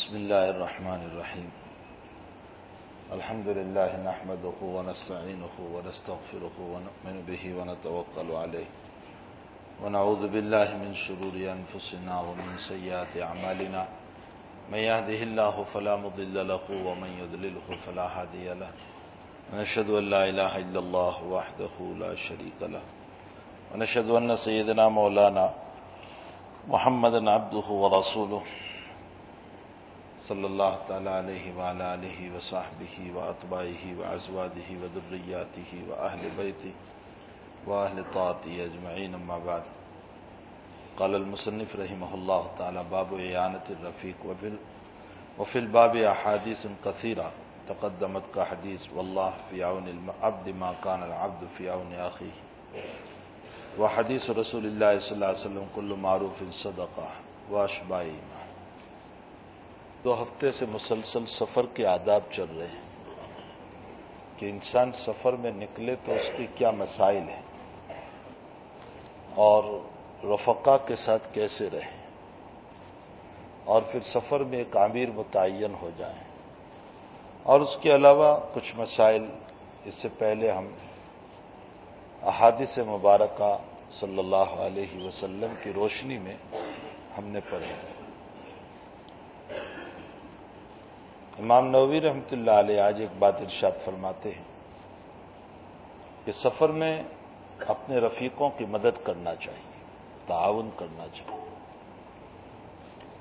بسم الله الرحمن الرحيم. الحمد لله نحمده ونستعينه ونستغفره ونؤمن به ونتوكل عليه. ونعوذ بالله من شرور أنفسنا ومن سيئات أعمالنا. من يهده الله فلا مضل له ومن يضلله فلا هادي له. ونشهد أن لا إله إلا الله وحده لا شريك له. ونشهد أن سيدنا مولانا محمد عبده ورسوله. صلی اللہ تعالی علیہ وعلى آلہ وصحبہ واتباعہ وازواجہ وذریاتہ واہل بیتہ واہل طاعتہ اجمعین أما بعد. قال المصنف رحمہ اللہ تعالی باب اعانت الرفیق وفي الباب احادیث کثیرہ تقدمت کا حدیث واللہ فی عون العبد ما كان العبد فی عون اخیہ وحدیث رسول اللہ صلی اللہ علیہ وسلم کل معروف صدقہ واشبائی دو ہفتے سے مسلسل سفر کے آداب چل رہے ہیں کہ انسان سفر میں نکلے تو اس کی کیا مسائل ہیں اور رفقا کے ساتھ کیسے رہیں اور پھر سفر میں ایک عامر متعین ہو جائیں اور اس کے علاوہ کچھ مسائل اس سے پہلے ہم احادث مبارکہ صلی اللہ علیہ وسلم کی روشنی میں ہم نے پڑھے امام نووی رحمۃ اللہ علیہ آج ایک بات ارشاد فرماتے ہیں کہ سفر میں اپنے رفیقوں کی مدد کرنا چاہیے، تعاون کرنا چاہیے۔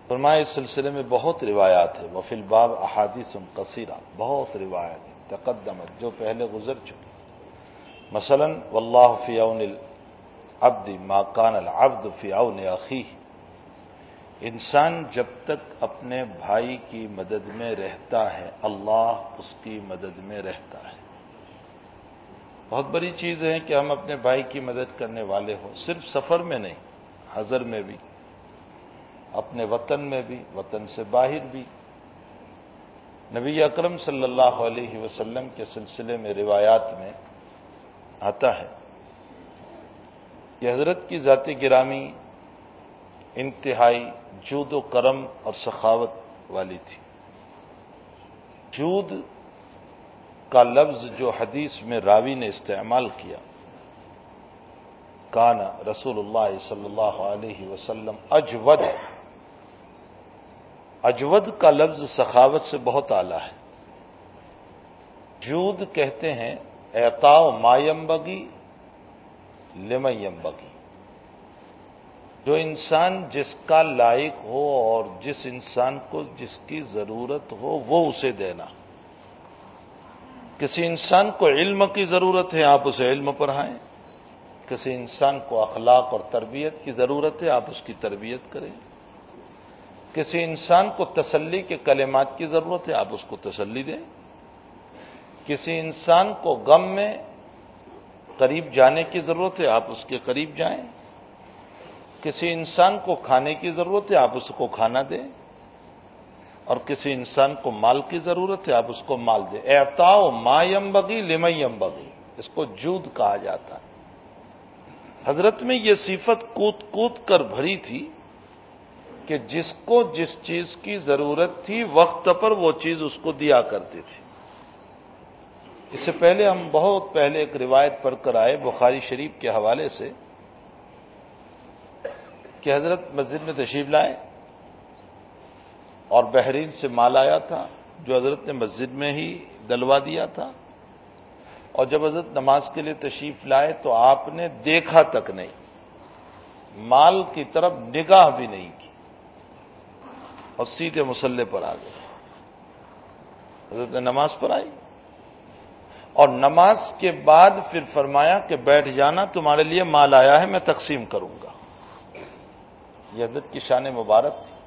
فرمائے اس سلسلے میں بہت روایات ہے وفیل باب احادیث کثیرہ بہت روایت تقدمت، جو پہلے گزر چکی۔ مثلا، واللہ فی اون العبد ما کان العبد فی اون عقی انسان جب تک اپنے بھائی کی مدد میں رہتا ہے، اللہ اس کی مدد میں رہتا ہے۔ بہت بڑی چیز ہے کہ ہم اپنے بھائی کی مدد کرنے والے ہوں، صرف سفر میں نہیں، حضر میں بھی، اپنے وطن میں بھی، وطن سے باہر بھی۔ نبی اکرم صلی اللہ علیہ وسلم کے سلسلے میں روایات میں آتا ہے کہ حضرت کی ذاتی گرامی انتہائی جود و کرم اور سخاوت والی تھی۔ جود کا لفظ جو حدیث میں راوی نے استعمال کیا کانا رسول اللہ صلی اللہ علیہ وسلم اجود۔ اجود کا لفظ سخاوت سے بہت اعلی ہے۔ جود کہتے ہیں اعتا مایم بگی لمیم بگی جو انسان جس کا لائق ہو اور جس انسان کو جس کی ضرورت ہو وہ اسے دینا۔ کسی انسان کو علم کی ضرورت ہے، آپ اسے علم پڑھائیں کسی انسان کو اخلاق اور تربیت کی ضرورت ہے، آپ اس کی تربیت کریں۔ کسی انسان کو تسلی کے کلمات کی ضرورت ہے، آپ اس کو تسلی دیں۔ کسی انسان کو غم میں قریب جانے کی ضرورت ہے، آپ اس کے قریب جائیں۔ کسی انسان کو کھانے کی ضرورت ہے، آپ اس کو کھانا دیں۔ اور کسی انسان کو مال کی ضرورت ہے، آپ اس کو مال دیں۔ اعتاؤ مایم بگی لمیم بگی اس کو جود کہا جاتا ہے۔ حضرت میں یہ صفت کود کود کر بھری تھی کہ جس کو جس چیز کی ضرورت تھی، وقت پر وہ چیز اس کو دیا کرتی تھی اس سے پہلے ہم بہت پہلے ایک روایت پڑھ کر آئے، بخاری شریف کے حوالے سے۔ کہ حضرت مسجد میں تشریف لائے اور بحرین سے مال آیا تھا جو حضرت نے مسجد میں ہی دلوا دیا تھا اور جب حضرت نماز کے لیے تشریف لائے تو آپ نے دیکھا تک نہیں، مال کی طرف نگاہ بھی نہیں کی اور سیدھے مسلح پر آ گئے۔ حضرت نے نماز پڑھائی اور نماز کے بعد پھر فرمایا کہ بیٹھ جانا، تمہارے لیے مال آیا ہے، میں تقسیم کروں گا۔ یہ حضرت کی شان مبارک تھی۔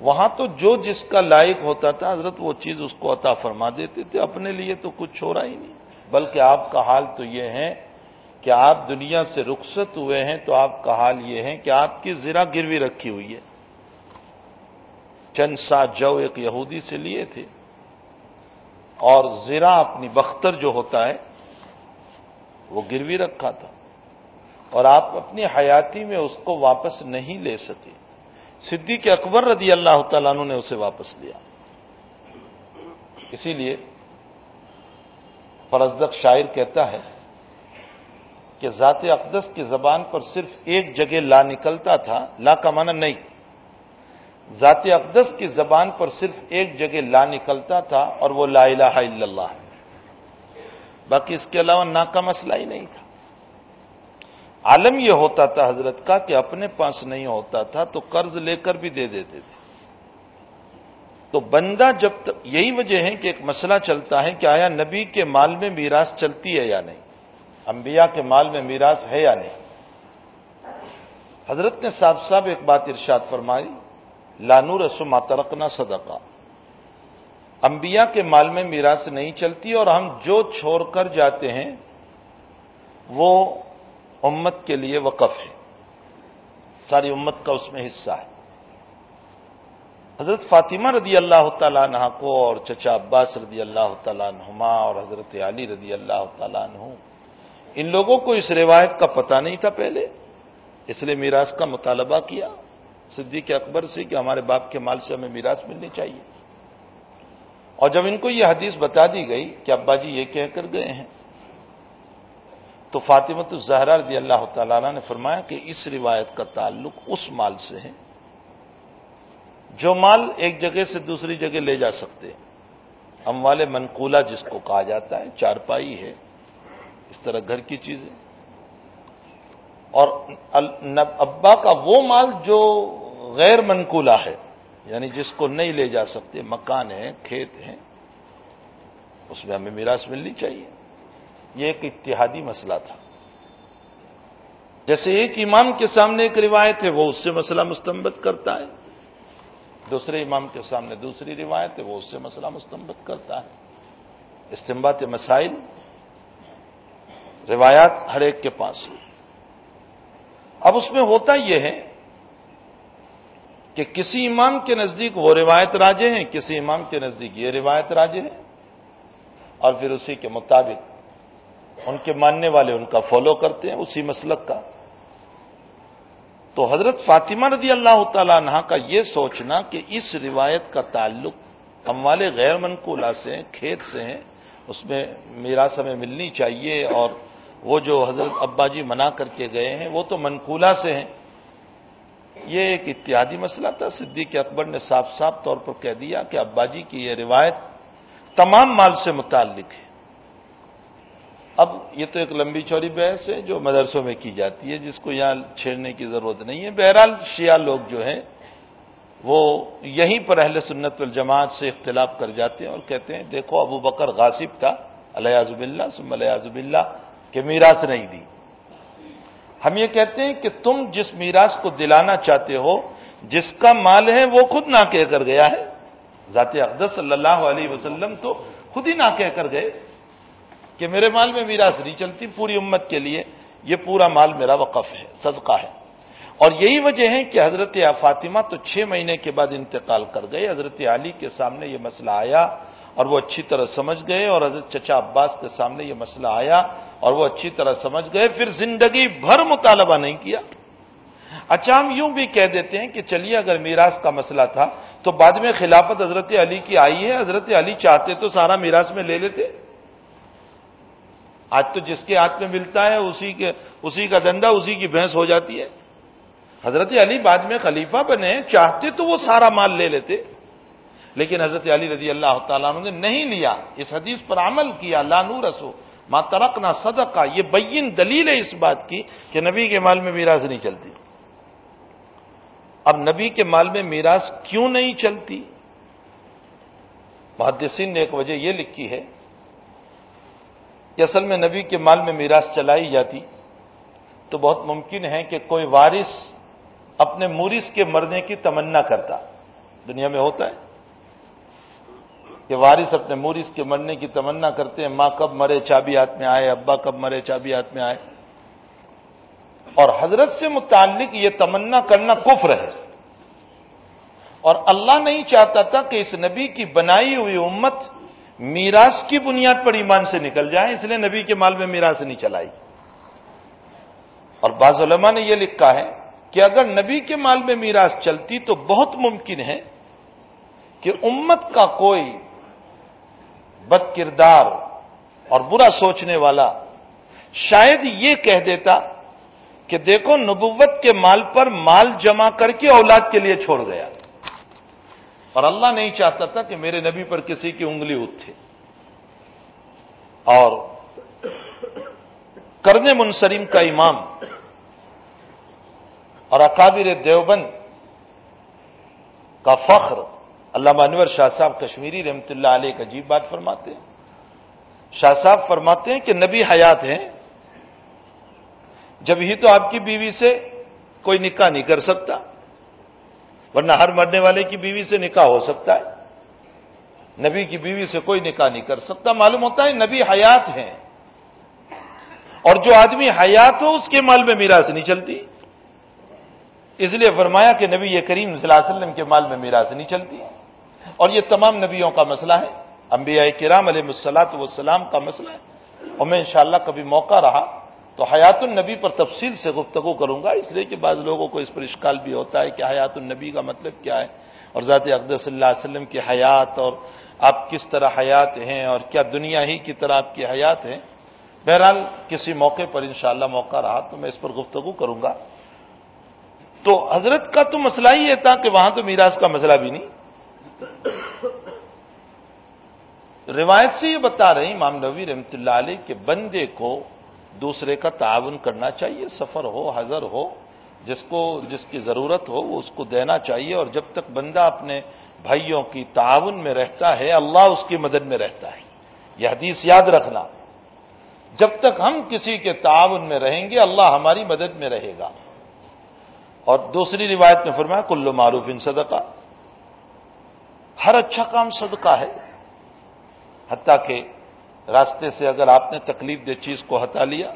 وہاں تو جو جس کا لائق ہوتا تھا، حضرت وہ چیز اس کو عطا فرما دیتے تھے۔ اپنے لیے تو کچھ ہو رہا ہی نہیں۔ بلکہ آپ کا حال تو یہ ہے کہ آپ دنیا سے رخصت ہوئے ہیں تو آپ کا حال یہ ہے کہ آپ کی زرا گروی رکھی ہوئی ہے۔ چند سا جو ایک یہودی سے لیے تھے۔ اور زرا اپنی بختر جو ہوتا ہے، وہ گروی رکھا تھا۔ اور آپ اپنی حیاتی میں اس کو واپس نہیں لے سکے۔ صدیق اکبر رضی اللہ تعالیٰ عنہ نے اسے واپس لیا۔ اسی لیے فرزدق شاعر کہتا ہے کہ ذات اقدس کی زبان پر صرف ایک جگہ لا نکلتا تھا، لا کا معنی نہیں۔ ذات اقدس کی زبان پر صرف ایک جگہ لا نکلتا تھا اور وہ لا الہ الا اللہ باقی اس کے علاوہ نا کا مسئلہ ہی نہیں تھا۔ عالم یہ ہوتا تھا حضرت کا کہ اپنے پاس نہیں ہوتا تھا تو قرض لے کر بھی دے دیتے تھے۔ تو بندہ جب تک یہی وجہ ہے کہ ایک مسئلہ چلتا ہے کہ آیا نبی کے مال میں میراث چلتی ہے یا نہیں؟ انبیاء کے مال میں میراث ہے یا نہیں؟ حضرت نے صاحب صاحب ایک بات ارشاد فرمائی لانو رسو ماترکنا صدقہ۔ انبیاء کے مال میں میراث نہیں چلتی اور ہم جو چھوڑ کر جاتے ہیں، وہ امت کے لیے وقف ہے۔ ساری امت کا اس میں حصہ ہے۔ حضرت فاطمہ رضی اللہ تعالیٰ عنہ کو اور چچا عباس رضی اللہ تعالیٰ عنہما اور حضرت علی رضی اللہ تعالیٰ عنہ، ان لوگوں کو اس روایت کا پتہ نہیں تھا پہلے، اس لیے میراث کا مطالبہ کیا۔ صدیق اکبر سے کہ ہمارے باپ کے مال سے ہمیں میراث ملنی چاہیے۔ اور جب ان کو یہ حدیث بتا دی گئی کہ ابا جی یہ کہہ کر گئے ہیں تو فاطمت الزہرا رضی اللہ تعالی نے فرمایا کہ اس روایت کا تعلق اس مال سے ہے جو مال ایک جگہ سے دوسری جگہ لے جا سکتے ہم والے منقولہ جس کو کہا جاتا ہے، چارپائی ہے، اس طرح گھر کی چیزیں۔ اور ابا کا وہ مال جو غیر منقولہ ہے یعنی جس کو نہیں لے جا سکتے، مکان ہے، کھیت ہیں اس میں ہمیں میراث ملنی چاہیے۔ یہ ایک اتحادی مسئلہ تھا۔ جیسے ایک امام کے سامنے ایک روایت ہے، وہ اس سے مسئلہ مستمت کرتا ہے۔ دوسرے امام کے سامنے دوسری روایت ہے، وہ اس سے مسئلہ مستمت کرتا ہے۔ استمبات مسائل، روایات ہر ایک کے پاس اب اس میں ہوتا یہ ہے کہ کسی امام کے نزدیک وہ روایت راجے ہیں، کسی امام کے نزدیک یہ روایت راجے ہیں اور پھر اسی کے مطابق ان کے ماننے والے ان کا فالو کرتے ہیں اسی مسلک کا۔ تو حضرت فاطمہ رضی اللہ تعالی عنہ کا یہ سوچنا کہ اس روایت کا تعلق ہم والے غیر منقولہ سے ہیں، کھیت سے ہیں، اس میں میراث ہمیں ملنی چاہیے اور وہ جو حضرت ابا جی منع کر کے گئے ہیں، وہ تو منقولہ سے ہیں۔ یہ ایک اتحادی مسئلہ تھا، صدیق اکبر نے صاف صاف طور پر کہہ دیا کہ ابا جی کی یہ روایت تمام مال سے متعلق ہے۔ اب یہ تو ایک لمبی چوری بحث ہے جو مدرسوں میں کی جاتی ہے، جس کو یہاں چھیڑنے کی ضرورت نہیں ہے۔ بہرحال شیعہ لوگ جو ہیں، وہ یہیں پر اہل سنت والجماعت سے اختلاف کر جاتے ہیں اور کہتے ہیں، دیکھو ابو بکر غاصب تھا علیہ اللہ سم علیہ اللہ کہ میراث نہیں دی۔ ہم یہ کہتے ہیں کہ تم جس میراث کو دلانا چاہتے ہو، جس کا مال ہے، وہ خود نہ کہہ کر گیا ہے۔ ذات اقدس صلی اللہ علیہ وسلم تو خود ہی نہ کہہ کر گئے۔ کہ میرے مال میں میراث نہیں چلتی، پوری امت کے لیے یہ پورا مال میرا وقف ہے، صدقہ ہے۔ اور یہی وجہ ہے کہ حضرت فاطمہ تو چھ مہینے کے بعد انتقال کر گئے۔ حضرت علی کے سامنے یہ مسئلہ آیا اور وہ اچھی طرح سمجھ گئے اور حضرت چچا عباس کے سامنے یہ مسئلہ آیا اور وہ اچھی طرح سمجھ گئے۔ پھر زندگی بھر مطالبہ نہیں کیا۔ اچھا ہم یوں بھی کہہ دیتے ہیں کہ چلیے، اگر میراث کا مسئلہ تھا تو بعد میں خلافت حضرت علی کی آئی ہے۔ حضرت علی چاہتے تو سارا میراث میں لے لیتے۔ آج تو جس کے ہاتھ میں ملتا ہے، اسی کے، اسی کا دندا اسی کی بھینس ہو جاتی ہے۔ حضرت علی بعد میں خلیفہ بنے، چاہتے تو وہ سارا مال لے لیتے۔ لیکن حضرت علی رضی اللہ تعالیٰ نے نہیں لیا۔ اس حدیث پر عمل کیا لانو رسو ماں ترک نہ صدقہ۔ یہ بین دلیل ہے اس بات کی کہ نبی کے مال میں میراث نہیں چلتی۔ اب نبی کے مال میں میراث کیوں نہیں چلتی؟ محدثین نے ایک وجہ یہ لکھی ہے کہ اصل میں نبی کے مال میں میراث چلائی جاتی۔ تو بہت ممکن ہے کہ کوئی وارث اپنے مورث کے مرنے کی تمنا کرتا۔ دنیا میں ہوتا ہے۔ کہ وارث اپنے مورث کے مرنے کی تمنا کرتے ہیں۔ ماں کب مرے، چابی ہاتھ میں آئے، ابا کب مرے، چابی ہاتھ میں آئے۔ اور حضرت سے متعلق یہ تمنا کرنا کفر ہے۔ اور اللہ نہیں چاہتا تھا کہ اس نبی کی بنائی ہوئی امت میراث کی بنیاد پر ایمان سے نکل جائے اس لیے نبی کے مال میں میراث نہیں چلائی۔ اور بعض علماء نے یہ لکھا ہے کہ اگر نبی کے مال میں میراث چلتی تو بہت ممکن ہے کہ امت کا کوئی بد کردار اور برا سوچنے والا شاید یہ کہہ دیتا کہ دیکھو نبوت کے مال پر مال جمع کر کے اولاد کے لیے چھوڑ گیا۔ اور اللہ نہیں چاہتا تھا کہ میرے نبی پر کسی کی انگلی اٹھے اور کرنے منسریم کا امام اور اکابر دیوبند کا فخر اللہ انور شاہ صاحب کشمیری رحمت اللہ علیہ ایک عجیب بات فرماتے ہیں۔ شاہ صاحب فرماتے ہیں کہ نبی حیات ہیں، جب ہی تو آپ کی بیوی سے کوئی نکاح نہیں کر سکتا۔ ورنہ ہر مرنے والے کی بیوی سے نکاح ہو سکتا ہے۔ نبی کی بیوی سے کوئی نکاح نہیں کر سکتا۔ معلوم ہوتا ہے نبی حیات ہیں۔ اور جو آدمی حیات ہو، اس کے مال میں میرا سے نہیں چلتی۔ اس لیے فرمایا کہ نبی یہ کریم صلی اللہ علیہ وسلم کے مال میں میرا سے نہیں چلتی۔ اور یہ تمام نبیوں کا مسئلہ ہے۔ انبیاء کرام علیہ مسلاط والسلام کا مسئلہ ہے۔ اور میں انشاءاللہ کبھی موقع رہا تو حیات النبی پر تفصیل سے گفتگو کروں گا، اس لیے کہ بعض لوگوں کو اس پر اشکال بھی ہوتا ہے کہ حیات النبی کا مطلب کیا ہے اور ذات اقدس اللہ علیہ وسلم کی حیات اور آپ کس طرح حیات ہیں اور کیا دنیا ہی کی طرح آپ کی حیات ہیں۔ بہرحال کسی موقع پر انشاءاللہ موقع رہا تو میں اس پر گفتگو کروں گا۔ تو حضرت کا تو مسئلہ ہی یہ تھا کہ وہاں تو میراث کا مسئلہ بھی نہیں۔ روایت سے یہ بتا رہے ہیں امام نبی رحمت اللہ علیہ کہ بندے کو دوسرے کا تعاون کرنا چاہیے، سفر ہو، حضر ہو، جس کو، جس کی ضرورت ہو وہ اس کو دینا چاہیے اور جب تک بندہ اپنے بھائیوں کی تعاون میں رہتا ہے، اللہ اس کی مدد میں رہتا ہے۔ یہ حدیث یاد رکھنا، جب تک ہم کسی کے تعاون میں رہیں گے، اللہ ہماری مدد میں رہے گا۔ اور دوسری روایت میں فرمایا کلو معروف ان صدقہ۔ ہر اچھا کام صدقہ ہے، حتیٰ کہ راستے سے اگر آپ نے تکلیف دہ چیز کو ہٹا لیا،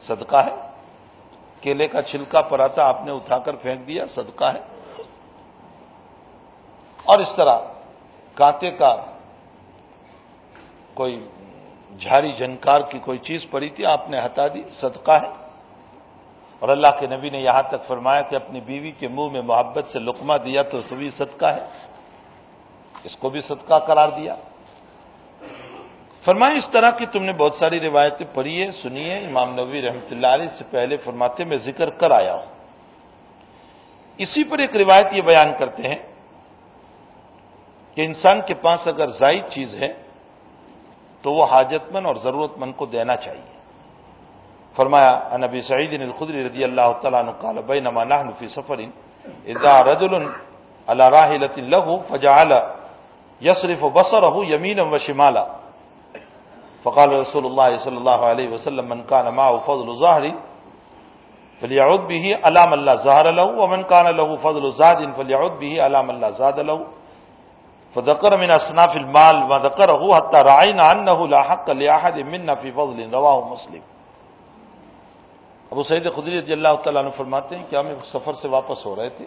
صدقہ ہے۔ کیلے کا چھلکا پراتا آپ نے اٹھا کر پھینک دیا، صدقہ ہے۔ اور اس طرح کانتے کا کوئی جھاری جنکار کی کوئی چیز پڑی تھی، آپ نے ہٹا دی، صدقہ ہے۔ اور اللہ کے نبی نے یہاں تک فرمایا کہ اپنی بیوی کے منہ میں محبت سے لقمہ دیا تو سبھی صدقہ ہے۔ اس کو بھی صدقہ قرار دیا۔ فرمائے، اس طرح کی تم نے بہت ساری روایتیں پڑھی ہے سنیے امام نبی رحمت اللہ علیہ سے پہلے فرماتے میں ذکر کر آیا ہوں۔ اسی پر ایک روایت یہ بیان کرتے ہیں کہ انسان کے پاس اگر زائد چیز ہے، تو وہ حاجت مند اور ضرورت مند کو دینا چاہیے۔ فرمایا نبی سعید الخدری رضی اللہ تعالیٰ قال، بینما نحن فی سفر اذا رجل على راحلة له فجعل يصرف بصره يمينا وشمالا فقال رسول الله صلى الله عليه وسلم، من كان معه فضل ظهر فليعود به على من لا ظهر له، ومن كان له فضل زاد فليعود به على من لا زاد له. فذكر من اصناف المال وذكره حتى راينا انه لا حق لاحد منا في فضل. رواه مسلم. ابو سعید خدری رضی اللہ تعالیٰ عنہ فرماتے ہیں کہ ہم ایک سفر سے واپس ہو رہے تھے.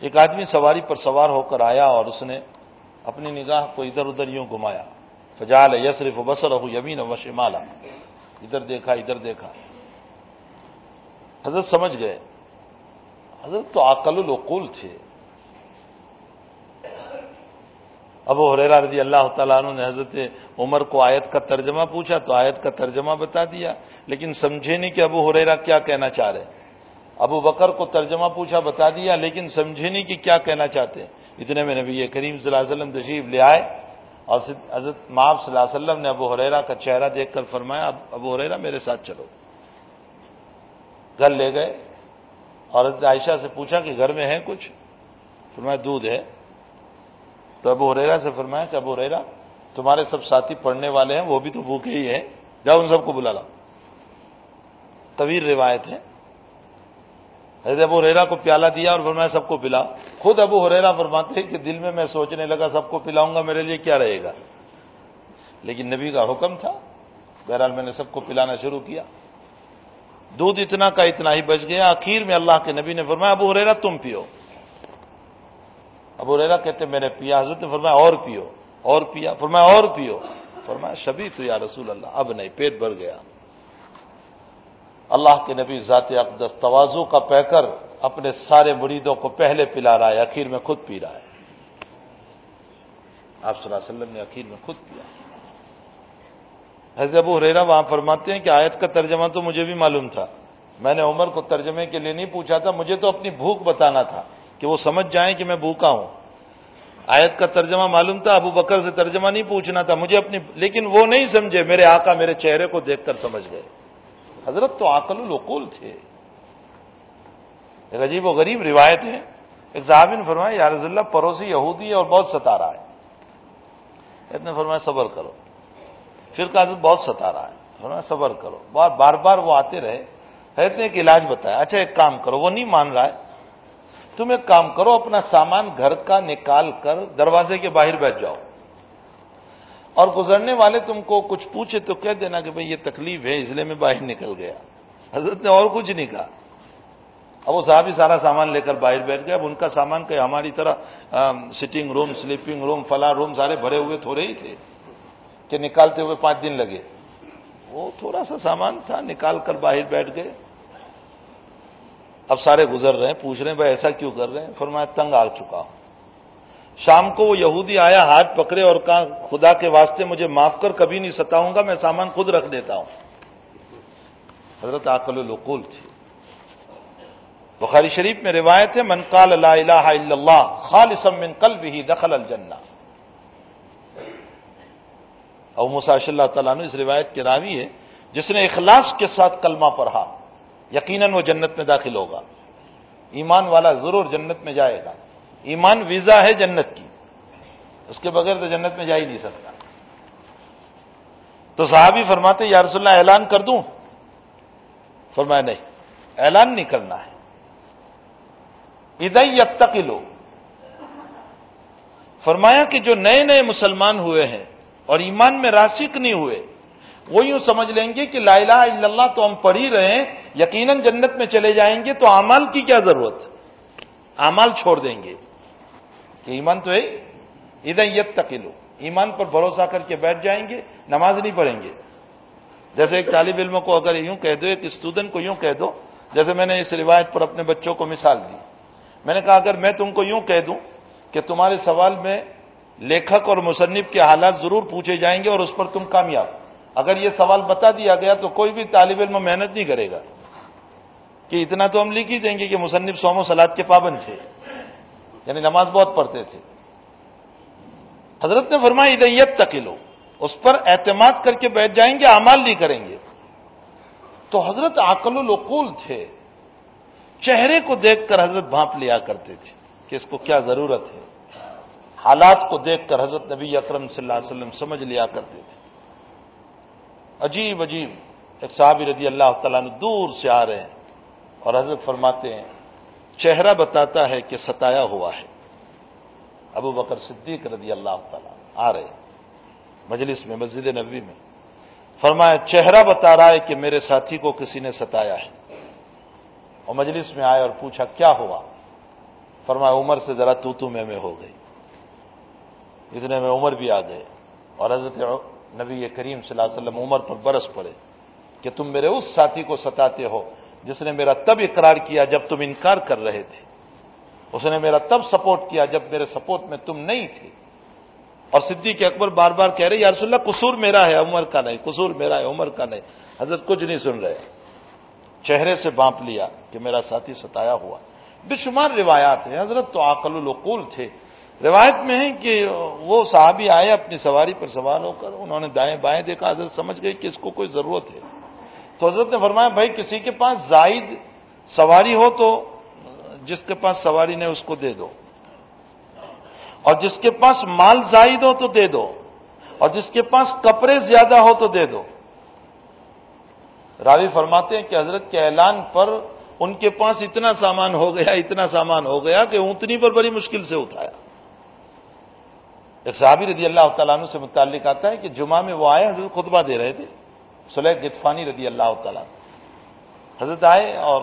ایک آدمی سواری پر سوار ہو کر آیا اور اس نے اپنی نگاہ کو ادھر ادھر یوں گھمایا. فجال یسرف بسر ہو یمین و شمالا ادھر دیکھا ادھر دیکھا۔ حضرت سمجھ گئے۔ حضرت تو عقل العقول تھے۔ ابو حریرا رضی اللہ تعالیٰ عنہ نے حضرت عمر کو آیت کا ترجمہ پوچھا، تو آیت کا ترجمہ بتا دیا۔ لیکن سمجھے نہیں کہ ابو حریرا کیا کہنا چاہ رہے۔ ابو بکر کو ترجمہ پوچھا، بتا دیا، لیکن سمجھے نہیں کہ کیا کہنا چاہتے۔ اتنے میں نبی کریم صلی اللہ علیہ وسلم تشریف لے آئے۔ اور حضرت ماب صلی اللہ علیہ وسلم نے ابو حریرا کا چہرہ دیکھ کر فرمایا ابو حریرا میرے ساتھ چلو۔ گھر لے گئے۔ اور حضرت عائشہ سے پوچھا کہ گھر میں ہے کچھ؟ فرمایا، دودھ ہے۔ تو ابو حریرا سے فرمایا کہ ابو حریرا تمہارے سب ساتھی پڑھنے والے ہیں، وہ بھی تو بھوکے ہی ہیں۔ جاؤ ان سب کو بلا لا طویل روایت ہے۔ حضرت ابو ریرا کو پیالہ دیا اور فرمایا سب کو پلا خود ابو ہریرا فرماتے کہ دل میں میں سوچنے لگا سب کو پلاؤں گا، میرے لیے کیا رہے گا؟ لیکن نبی کا حکم تھا۔ بہرحال میں نے سب کو پلانا شروع کیا۔ دودھ اتنا کا اتنا ہی بچ گیا۔ آخر میں اللہ کے نبی نے فرمایا، ابو ہریرا تم پیو۔ ابو ریرا کہتے میں نے پیا۔ حضرت نے فرمایا، اور پیو۔ اور پیا۔ فرمایا، اور پیو۔ فرمایا شبی تو یا رسول اللہ، اب نہیں، پیٹ بھر گیا۔ اللہ کے نبی ذات اقدس توازو کا پہ کر اپنے سارے مریدوں کو پہلے پلا رہا ہے، اخیر میں خود پی رہا ہے۔ آپ صلی اللہ علیہ وسلم نے اخیر میں خود پیا۔ حضرت ابو ریرا وہاں فرماتے ہیں کہ آیت کا ترجمہ تو مجھے بھی معلوم تھا۔ میں نے عمر کو ترجمے کے لیے نہیں پوچھا تھا، مجھے تو اپنی بھوک بتانا تھا کہ وہ سمجھ جائیں کہ میں بھوکا ہوں۔ آیت کا ترجمہ معلوم تھا، ابو بکر سے ترجمہ نہیں پوچھنا تھا، مجھے اپنی لیکن وہ نہیں سمجھے، میرے آقا میرے چہرے کو دیکھ کر سمجھ گئے۔ حضرت تو عقل العقول تھے۔ ایک عجیب و غریب روایت ہے۔ ایک صحابی نے فرمایا یا رضی اللہ، پڑوسی یہودی ہے اور بہت ستا رہا ہے اتنے فرمایا، صبر کرو۔ پھر کہا بہت ستا رہا ہے۔ فرمایا، صبر کرو۔ بار بار بار وہ آتے رہے۔ کہتے ایک علاج بتایا اچھا ایک کام کرو۔ وہ نہیں مان رہا ہے۔ تم ایک کام کرو، اپنا سامان گھر کا نکال کر دروازے کے باہر بیٹھ جاؤ۔ اور گزرنے والے تم کو کچھ پوچھے تو کہہ دینا کہ بھئی یہ تکلیف ہے، اس لیے میں باہر نکل گیا۔ حضرت نے اور کچھ نہیں کہا۔ اب وہ صاحب ہی سارا سامان لے کر باہر بیٹھ گیا اب ان کا سامان کہ ہماری طرح سٹنگ روم سلیپنگ روم فلاں روم سارے بھرے ہوئے تھوڑے ہی تھے کہ نکالتے ہوئے پانچ دن لگے۔ وہ تھوڑا سا سامان تھا، نکال کر باہر بیٹھ گئے۔ اب سارے گزر رہے ہیں، پوچھ رہے ہیں بھائی ایسا کیوں کر رہے ہیں؟ فرمایا، تنگ آ چکا ہوں۔ شام کو وہ یہودی آیا، ہاتھ پکڑے اور کہا، خدا کے واسطے مجھے معاف کر، کبھی نہیں ستاؤں گا، میں سامان خود رکھ دیتا ہوں. حضرت عقل القول تھی۔ بخاری شریف میں روایت ہے، من قال لا الہ الا اللہ خالصا من قلبه دخل الجنہ. او موسیٰ اللہ تعالیٰ نے اس روایت کے راوی ہے جس نے اخلاص کے ساتھ کلمہ پڑھا، یقیناً وہ جنت میں داخل ہوگا۔ ایمان والا ضرور جنت میں جائے گا۔ ایمان ویزا ہے جنت کی۔ اس کے بغیر تو جنت میں جا ہی نہیں سکتا۔ تو صحابی فرماتے یا رسول اللہ، اعلان کر دوں؟ فرمایا، نہیں۔ اعلان نہیں کرنا ہے۔ ادئی تک لو فرمایا کہ جو نئے نئے مسلمان ہوئے ہیں اور ایمان میں راسک نہیں ہوئے، وہ یوں سمجھ لیں گے کہ لا الہ الا اللہ تو ہم پڑھ ہی رہے ہیں، یقیناً جنت میں چلے جائیں گے تو امال کی کیا ضرورت؟ امال چھوڑ دیں گے۔ کہ ایمان تو ہے۔ ادیت تقلو ایمان پر بھروسہ کر کے بیٹھ جائیں گے، نماز نہیں پڑھیں گے۔ جیسے ایک طالب علم کو اگر یوں کہہ دو، ایک اسٹوڈنٹ کو یوں کہہ دو، جیسے میں نے اس روایت پر اپنے بچوں کو مثال دی۔ میں نے کہا، اگر میں تم کو یوں کہہ دوں کہ تمہارے سوال میں لیکھک اور مصنف کے حالات ضرور پوچھے جائیں گے اور اس پر تم کامیاب۔ اگر یہ سوال بتا دیا گیا تو کوئی بھی طالب علم محنت نہیں کرے گا۔ کہ اتنا تو ہم لکھ ہی دیں گے کہ مصنف سوم و سلاد کے پابند تھے۔ یعنی نماز بہت پڑھتے تھے۔ حضرت نے فرمایا ادیت تقلو اس پر اعتماد کر کے بیٹھ جائیں گے امال نہیں کریں گے۔ تو حضرت عقل العقول تھے۔ چہرے کو دیکھ کر حضرت بھانپ لیا کرتے تھے کہ اس کو کیا ضرورت ہے۔ حالات کو دیکھ کر حضرت نبی اکرم صلی اللہ علیہ وسلم سمجھ لیا کرتے تھے۔ عجیب عجیب۔ ایک صحابی رضی اللہ تعالیٰ نے دور سے آ رہے ہیں اور حضرت فرماتے ہیں چہرہ بتاتا ہے کہ ستایا ہوا ہے۔ ابو بکر صدیق رضی اللہ تعالیٰ آ رہے مجلس میں، مسجد نبوی میں۔ فرمایا، چہرہ بتا رہا ہے کہ میرے ساتھی کو کسی نے ستایا ہے۔ اور مجلس میں آئے اور پوچھا، کیا ہوا؟ فرمایا، عمر سے ذرا تو تو میں میں ہو گئی۔ اتنے میں عمر بھی آ گئے۔ اور حضرت نبی کریم صلی اللہ علیہ وسلم عمر پر برس پڑے کہ تم میرے اس ساتھی کو ستاتے ہو۔ جس نے میرا تب اقرار کیا جب تم انکار کر رہے تھے۔ اس نے میرا تب سپورٹ کیا جب میرے سپورٹ میں تم نہیں تھے۔ اور صدیق اکبر بار بار کہہ رہے یا رسول اللہ، قصور میرا ہے، عمر کا نہیں، قصور میرا ہے، عمر کا نہیں۔ حضرت کچھ نہیں سن رہے۔ چہرے سے بانپ لیا کہ میرا ساتھی ستایا ہوا۔ بے شمار روایات ہیں۔ حضرت تو عقل القول تھے۔ روایت میں ہے کہ وہ صحابی آئے اپنی سواری پر سوال ہو کر، انہوں نے دائیں بائیں دیکھا، حضرت سمجھ گئے کہ اس کو کوئی ضرورت ہے۔ تو حضرت نے فرمایا، بھائی، کسی کے پاس زائد سواری ہو تو جس کے پاس سواری نے اس کو دے دو۔ اور جس کے پاس مال زائد ہو تو دے دو۔ اور جس کے پاس کپڑے زیادہ ہو تو دے دو۔ راوی فرماتے ہیں کہ حضرت کے اعلان پر ان کے پاس اتنا سامان ہو گیا، اتنا سامان ہو گیا کہ اونتنی پر بڑی مشکل سے اٹھایا۔ ایک صحابی رضی اللہ تعالیٰ عنہ سے متعلق آتا ہے کہ جمعہ میں وہ آئے، حضرت خطبہ دے رہے تھے۔ سلیح گتفانی رضی اللہ تعالیٰ حضرت آئے اور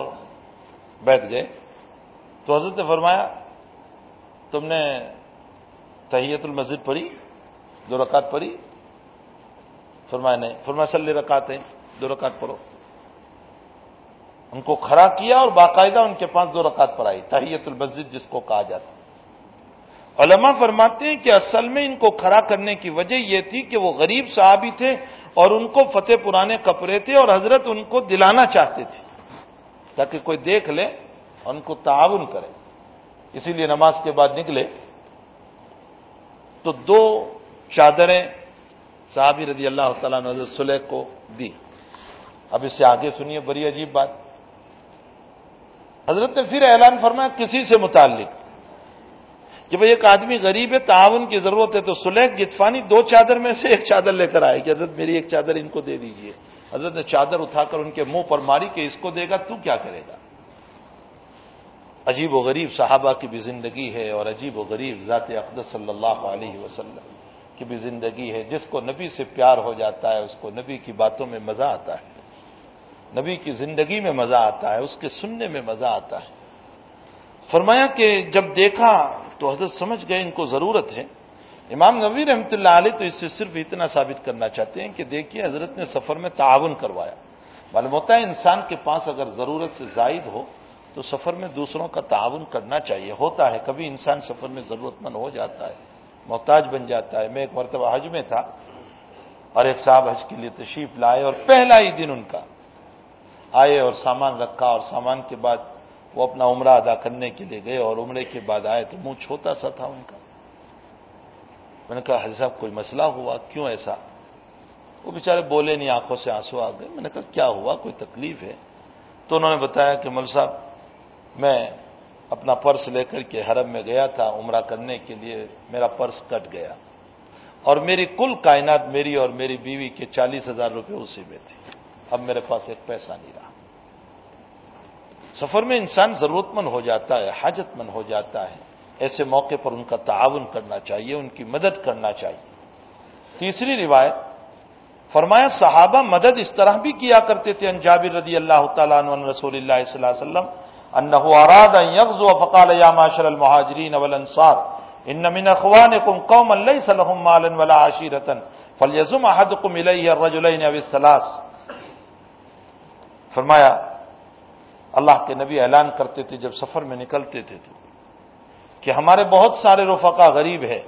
بیٹھ گئے۔ تو حضرت نے فرمایا، تم نے تحیت المسجد پڑھی، دو رکعت پڑھی۔ فرمایا، نہیں، فرمایا سلی رکعت دو رکعت پڑھو۔ ان کو کھڑا کیا اور باقاعدہ ان کے پاس دو رکعت پر آئی، تحیت المسجد جس کو کہا جاتا علماء فرماتے ہیں کہ اصل میں ان کو کھڑا کرنے کی وجہ یہ تھی کہ وہ غریب صحابی تھے اور ان کو فتح پرانے کپڑے تھے اور حضرت ان کو دلانا چاہتے تھے تاکہ کوئی دیکھ لے اور ان کو تعاون کرے۔ اسی لیے نماز کے بعد نکلے۔ تو دو چادریں صحابی رضی اللہ تعالیٰ نے حضرت سلیح کو دی۔ اب اس سے آگے سنیے، بڑی عجیب بات۔ حضرت نے پھر اعلان فرمایا، کسی سے متعلق۔ کہ بھائی ایک آدمی غریب ہے، تعاون کی ضرورت ہے تو سلیخ گتفانی دو چادر میں سے ایک چادر لے کر آئے کہ حضرت میری ایک چادر ان کو دے دیجیے۔ حضرت نے چادر اٹھا کر ان کے منہ پر ماری کہ اس کو دے گا، تو کیا کرے گا؟ عجیب و غریب صحابہ کی بھی زندگی ہے اور عجیب و غریب ذات اقدس صلی اللہ علیہ وسلم کی بھی زندگی ہے۔ جس کو نبی سے پیار ہو جاتا ہے، اس کو نبی کی باتوں میں مزہ آتا ہے۔ نبی کی زندگی میں مزہ آتا ہے، اس کے سننے میں مزہ آتا ہے۔ فرمایا کہ جب دیکھا تو حضرت سمجھ گئے ان کو ضرورت ہے۔ امام نبی رحمۃ اللہ علیہ تو اس سے صرف اتنا ثابت کرنا چاہتے ہیں کہ دیکھیے حضرت نے سفر میں تعاون کروایا۔ معلوم ہوتا ہے انسان کے پاس اگر ضرورت سے زائد ہو تو سفر میں دوسروں کا تعاون کرنا چاہیے۔ ہوتا ہے، کبھی انسان سفر میں ضرورت مند ہو جاتا ہے، محتاج بن جاتا ہے۔ میں ایک مرتبہ حج میں تھا اور ایک صاحب حج کے لیے تشریف لائے اور پہلا ہی دن ان کا آئے اور سامان رکھا اور سامان کے بعد وہ اپنا عمرہ ادا کرنے کے لیے گئے اور عمرے کے بعد آئے تو منہ چھوٹا سا تھا ان کا۔ میں نے کہا، حضرت صاحب، کوئی مسئلہ ہوا؟ کیوں ایسا؟ وہ بیچارے بولے نہیں، آنکھوں سے آنسو آ گئے۔ میں نے کہا، کیا ہوا؟ کوئی تکلیف ہے؟ تو انہوں نے بتایا کہ مول صاحب، میں اپنا پرس لے کر کے حرم میں گیا تھا عمرہ کرنے کے لیے، میرا پرس کٹ گیا۔ اور میری کل کائنات میری اور میری بیوی کے چالیس ہزار روپے اسی میں تھے۔ اب میرے پاس ایک پیسہ نہیں رہا۔ سفر میں انسان ضرورت مند ہو جاتا ہے حاجت مند ہو جاتا ہے۔ ایسے موقع پر ان کا تعاون کرنا چاہیے، ان کی مدد کرنا چاہیے۔ تیسری روایت، فرمایا صحابہ مدد اس طرح بھی کیا کرتے تھے انجابر رضی اللہ تعالیٰ عنہ رسول اللہ صلی اللہ علیہ وسلم انه اراد ان يغزو فقال يا معاشر المهاجرين والانصار، ان من اخوانكم قوما ليس لهم مال ولا عشيره فليزم احدكم اليه الرجلين او الثلاث فرمایا اللہ کے نبی اعلان کرتے تھے جب سفر میں نکلتے تھے تو، کہ ہمارے بہت سارے رفقا غریب ہے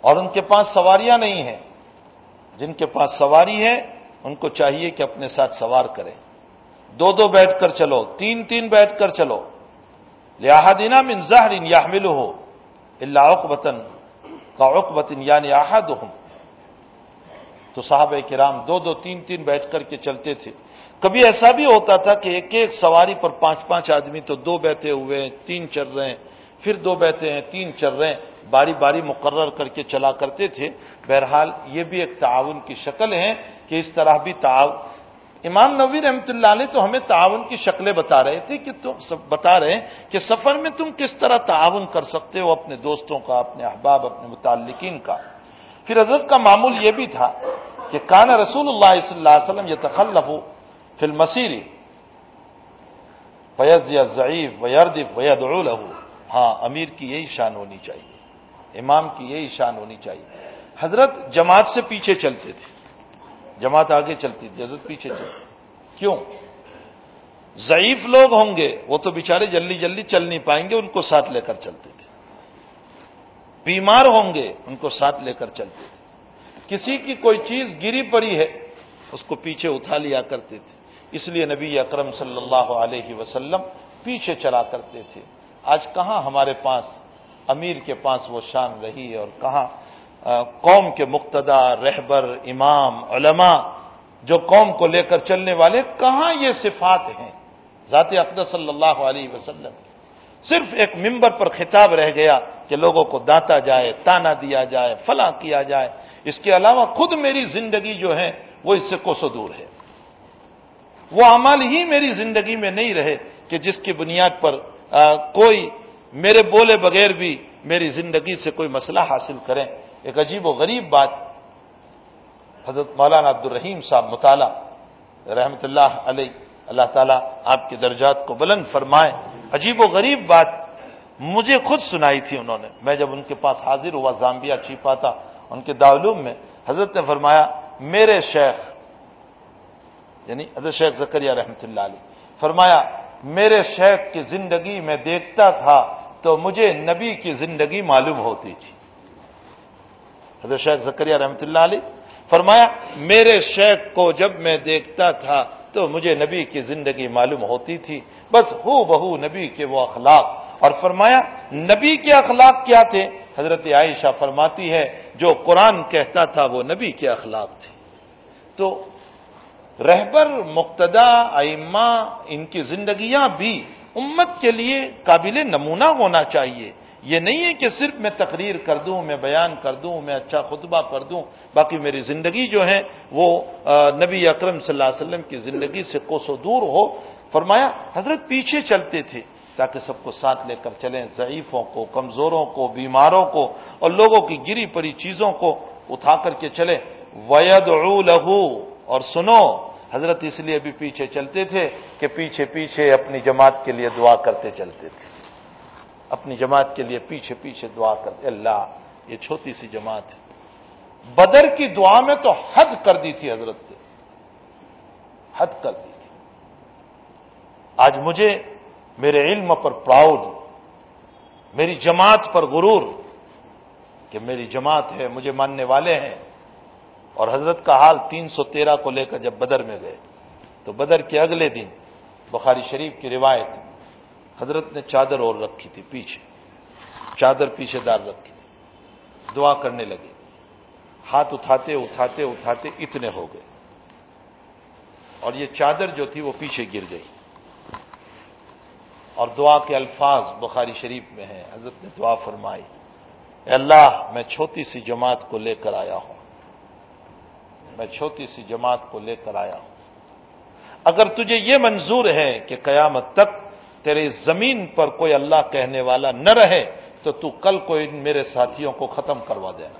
اور ان کے پاس سواریاں نہیں ہیں۔ جن کے پاس سواری ہے، ان کو چاہیے کہ اپنے ساتھ سوار کریں۔ دو دو بیٹھ کر چلو، تین تین بیٹھ کر چلو۔ لہٰذینا من زہر یا مل ہو اللہ اقبتن کا اقبتن یعنی آحد تو صاحب کرام دو دو تین تین بیٹھ کر کے چلتے تھے۔ کبھی ایسا بھی ہوتا تھا کہ ایک ایک سواری پر پانچ پانچ آدمی تو دو بیٹھے ہوئے ہیں، تین چل رہے ہیں، پھر دو بیٹھے ہیں، تین چل رہے ہیں، باری باری مقرر کر کے چلا کرتے تھے۔ بہرحال یہ بھی ایک تعاون کی شکل ہے کہ اس طرح بھی تعاون۔ امام نبی رحمت اللہ علیہ تو ہمیں تعاون کی شکلیں بتا رہے تھے کہ تم سب بتا رہے ہیں کہ سفر میں تم کس طرح تعاون کر سکتے ہو اپنے دوستوں کا، اپنے احباب، اپنے متعلقین کا۔ پھر حضرت کا معمول یہ بھی تھا کہ کان رسول اللہ صلی اللہ علیہ وسلم یہ تخلف فل مسیری فیض یا ضعیف ویردف وید ہاں امیر کی یہی شان ہونی چاہیے، امام کی یہی شان ہونی چاہیے۔ حضرت جماعت سے پیچھے چلتے تھے۔ جماعت آگے چلتی تھی، حضرت پیچھے چلتی کیوں؟ ضعیف لوگ ہوں گے، وہ تو بےچارے جلدی جلدی چل نہیں پائیں گے، ان کو ساتھ لے کر چلتے تھے۔ بیمار ہوں گے، ان کو ساتھ لے کر چلتے تھے۔ کسی کی کوئی چیز گری پڑی ہے، اس کو پیچھے اٹھا لیا کرتے تھے۔ اس لیے نبی اکرم صلی اللہ علیہ وسلم پیچھے چلا کرتے تھے۔ آج کہاں ہمارے پاس امیر کے پاس وہ شان رہی ہے اور کہاں قوم کے مقتدا رہبر، امام، علماء جو قوم کو لے کر چلنے والے کہاں یہ صفات ہیں؟ ذات اقدس صلی اللہ علیہ وسلم۔ صرف ایک ممبر پر خطاب رہ گیا کہ لوگوں کو داتا جائے، تانا دیا جائے، فلاں کیا جائے۔ اس کے علاوہ خود میری زندگی جو ہے وہ اس سے کوسو دور ہے۔ وہ عمل ہی میری زندگی میں نہیں رہے کہ جس کی بنیاد پر کوئی میرے بولے بغیر بھی میری زندگی سے کوئی مسئلہ حاصل کریں۔ ایک عجیب و غریب بات۔ حضرت مولانا عبد الرحیم صاحب مطالعہ، رحمت اللہ علیہ، اللہ تعالیٰ آپ کے درجات کو بلند فرمائے۔ عجیب و غریب بات مجھے خود سنائی تھی انہوں نے۔ میں جب ان کے پاس حاضر ہوا، زامبیا چھپا تھا ان کے دعلوم میں، حضرت نے فرمایا، میرے شیخ یعنی حضرت شیخ زکریہ رحمۃ اللہ علیہ، فرمایا، میرے شیخ کی زندگی میں دیکھتا تھا تو مجھے نبی کی زندگی معلوم ہوتی تھی۔ حضرت شیخ زکریہ رحمۃ اللہ علیہ، فرمایا، میرے شیخ کو جب میں دیکھتا تھا تو مجھے نبی کی زندگی معلوم ہوتی تھی۔ بس ہو بہو نبی کے وہ اخلاق۔ اور فرمایا، نبی کے اخلاق کیا تھے؟ حضرت عائشہ فرماتی ہے، جو قرآن کہتا تھا وہ نبی کے اخلاق تھے۔ تو رہبر مقتدا ائمہ، ان کی زندگیاں بھی امت کے لیے قابل نمونہ ہونا چاہیے۔ یہ نہیں ہے کہ صرف میں تقریر کر دوں، میں بیان کر دوں، میں اچھا خطبہ کر دوں، باقی میری زندگی جو ہے وہ نبی اکرم صلی اللہ علیہ وسلم کی زندگی سے کوسو دور ہو۔ فرمایا، حضرت پیچھے چلتے تھے تاکہ سب کو ساتھ لے کر چلیں، ضعیفوں کو، کمزوروں کو، بیماروں کو، اور لوگوں کی گری پڑی چیزوں کو اٹھا کر کے چلے وید لہو اور سنو، حضرت اس لیے بھی پیچھے چلتے تھے کہ پیچھے پیچھے اپنی جماعت کے لیے دعا کرتے چلتے تھے۔ اپنی جماعت کے لیے پیچھے پیچھے دعا کرتے۔ اللہ، یہ چھوٹی سی جماعت ہے۔ بدر کی دعا میں تو حد کر دی تھی حضرت۔ نے حد کر دی تھی۔ آج مجھے میرے علم پر پراؤڈ میری جماعت پر غرور کہ میری جماعت ہے، مجھے ماننے والے ہیں۔ اور حضرت کا حال تین سو تیرہ کو لے کر جب بدر میں گئے، تو بدر کے اگلے دن بخاری شریف کی روایت حضرت نے چادر اور رکھی تھی پیچھے، چادر پیچھے دار رکھی تھی، دعا کرنے لگے۔ ہاتھ اٹھاتے اٹھاتے اٹھاتے اتنے ہو گئے۔ اور یہ چادر جو تھی وہ پیچھے گر گئی۔ اور دعا کے الفاظ بخاری شریف میں ہیں، حضرت نے دعا فرمائی، اے اللہ میں چھوٹی سی جماعت کو لے کر آیا ہوں۔ میں چھوٹی سی جماعت کو لے کر آیا ہوں۔ اگر تجھے یہ منظور ہے کہ قیامت تک تیرے زمین پر کوئی اللہ کہنے والا نہ رہے، تو تو کل کو ان میرے ساتھیوں کو ختم کروا دینا۔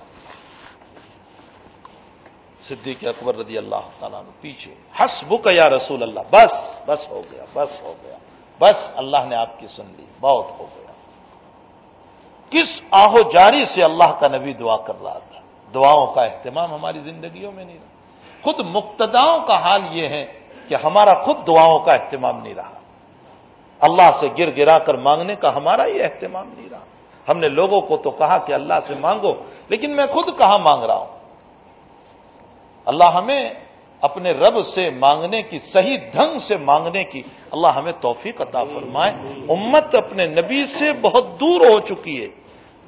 صدیق اکبر رضی اللہ تعالیٰ نے پیچھے۔ ہس بک یا رسول اللہ، بس بس ہو گیا، بس ہو گیا، بس اللہ نے آپ کی سن لی، بہت ہو گیا۔ کس آہو جاری سے اللہ کا نبی دعا کر رہا تھا؟ دعاؤں کا اہتمام ہماری زندگیوں میں نہیں رہا۔ خود مقتداؤں کا حال یہ ہے کہ ہمارا خود دعاؤں کا اہتمام نہیں رہا۔ اللہ سے گر گرا کر مانگنے کا ہمارا یہ اہتمام نہیں رہا۔ ہم نے لوگوں کو تو کہا کہ اللہ سے مانگو، لیکن میں خود کہاں مانگ رہا ہوں؟ اللہ ہمیں اپنے رب سے مانگنے کی، صحیح ڈھنگ سے مانگنے کی اللہ ہمیں توفیق عطا فرمائے۔ امت اپنے نبی سے بہت دور ہو چکی ہے۔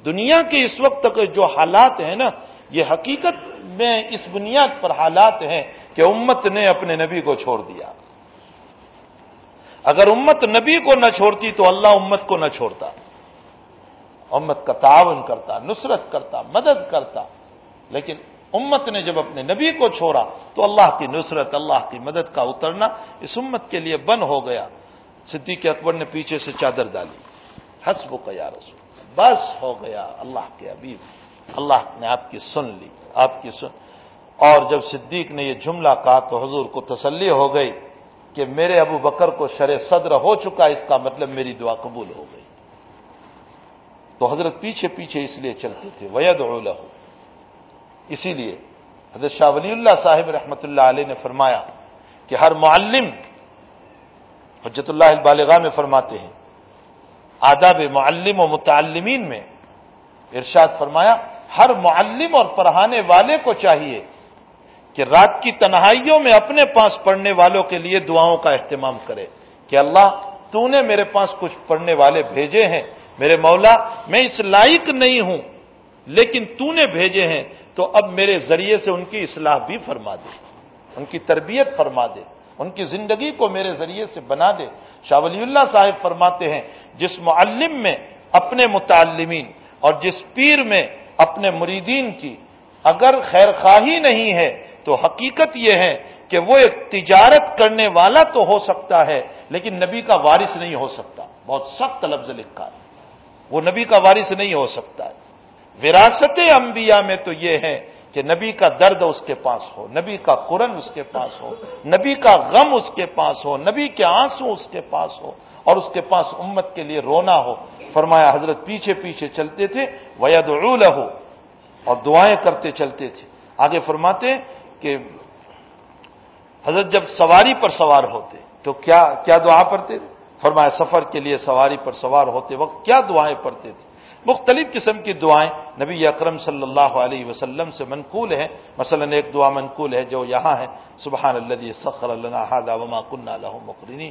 دنیا کے اس وقت تک جو حالات ہیں نا یہ حقیقت میں اس بنیاد پر حالات ہیں کہ امت نے اپنے نبی کو چھوڑ دیا۔ اگر امت نبی کو نہ چھوڑتی تو اللہ امت کو نہ چھوڑتا۔ امت کا تعاون کرتا، نصرت کرتا، مدد کرتا۔ لیکن امت نے جب اپنے نبی کو چھوڑا تو اللہ کی نصرت، اللہ کی مدد کا اترنا اس امت کے لیے بند ہو گیا۔ صدیق اکبر نے پیچھے سے چادر ڈالی۔ حسب کا یا رسول بس ہو گیا اللہ کے ابیب اللہ نے آپ کی سن لی، آپ کی سن۔ اور جب صدیق نے یہ جملہ کہا تو حضور کو تسلی ہو گئی کہ میرے ابو بکر کو شر صدر ہو چکا اس کا مطلب میری دعا قبول ہو گئی۔ تو حضرت پیچھے پیچھے اس لیے چلتے تھے وید ہو اسی لیے حضرت شاہ ولی اللہ صاحب رحمۃ اللہ علیہ نے فرمایا کہ ہر معلم حجت اللہ البالغ میں فرماتے ہیں۔ آداب معلم و متعلمین میں ارشاد فرمایا ہر معلم اور پڑھانے والے کو چاہیے کہ رات کی تنہائیوں میں اپنے پاس پڑھنے والوں کے لیے دعاؤں کا اہتمام کرے کہ اللہ، تو نے میرے پاس کچھ پڑھنے والے بھیجے ہیں۔ میرے مولا، میں اس لائق نہیں ہوں، لیکن تو نے بھیجے ہیں، تو اب میرے ذریعے سے ان کی اصلاح بھی فرما دے، ان کی تربیت فرما دے، ان کی زندگی کو میرے ذریعے سے بنا دے۔ شاہ ولی اللہ صاحب فرماتے ہیں، جس معلم میں اپنے متعلمین اور جس پیر میں اپنے مریدین کی۔ اگر خیر خواہی نہیں ہے تو حقیقت یہ ہے کہ وہ ایک تجارت کرنے والا تو ہو سکتا ہے، لیکن نبی کا وارث نہیں ہو سکتا۔ بہت سخت لفظ لکھا ہے۔ وہ نبی کا وارث نہیں ہو سکتا ہے۔ وراثت انبیاء میں تو یہ ہے کہ نبی کا درد اس کے پاس ہو، نبی کا قرن اس کے پاس ہو، نبی کا غم اس کے پاس ہو، نبی کے آنسو اس کے پاس ہو اور اس کے پاس امت کے لیے رونا ہو۔ فرمایا حضرت پیچھے پیچھے چلتے تھے وید ہو اور دعائیں کرتے چلتے تھے۔ آگے فرماتے کہ حضرت جب سواری پر سوار ہوتے، تو کیا کیا دعا پڑھتے؟ تھے فرمایا سفر کے لیے سواری پر سوار ہوتے وقت کیا دعائیں پڑھتے تھے؟ مختلف قسم کی دعائیں نبی اکرم صلی اللہ علیہ وسلم سے منقول ہیں۔ مثلا ایک دعا منقول ہے جو یہاں ہے، سبحان اللہ سخر اللہ وما کن مقرنی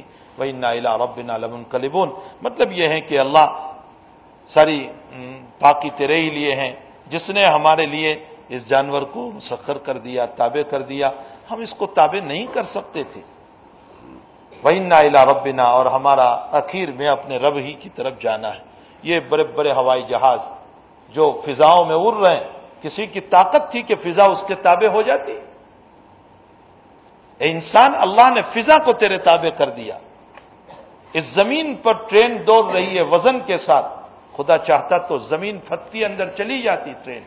ربنا لمن کلبون مطلب یہ ہے کہ اللہ ساری پاکی تیرے ہی لیے ہیں۔ جس نے ہمارے لیے اس جانور کو مسخر کر دیا، تابع کر دیا، ہم اس کو تابع نہیں کر سکتے تھے۔ وَإِنَّا إِلَىٰ رَبِّنَا، اور ہمارا اخیر میں اپنے رب ہی کی طرف جانا ہے۔ یہ بڑے بڑے ہوائی جہاز جو فضاؤں میں اڑ رہے ہیں، کسی کی طاقت تھی کہ فضا اس کے تابع ہو جاتی؟ اے انسان، اللہ نے فضا کو تیرے تابع کر دیا۔ اس زمین پر ٹرین دوڑ رہی ہے وزن کے ساتھ۔ خدا چاہتا تو زمین پھتتی اندر چلی جاتی ٹرین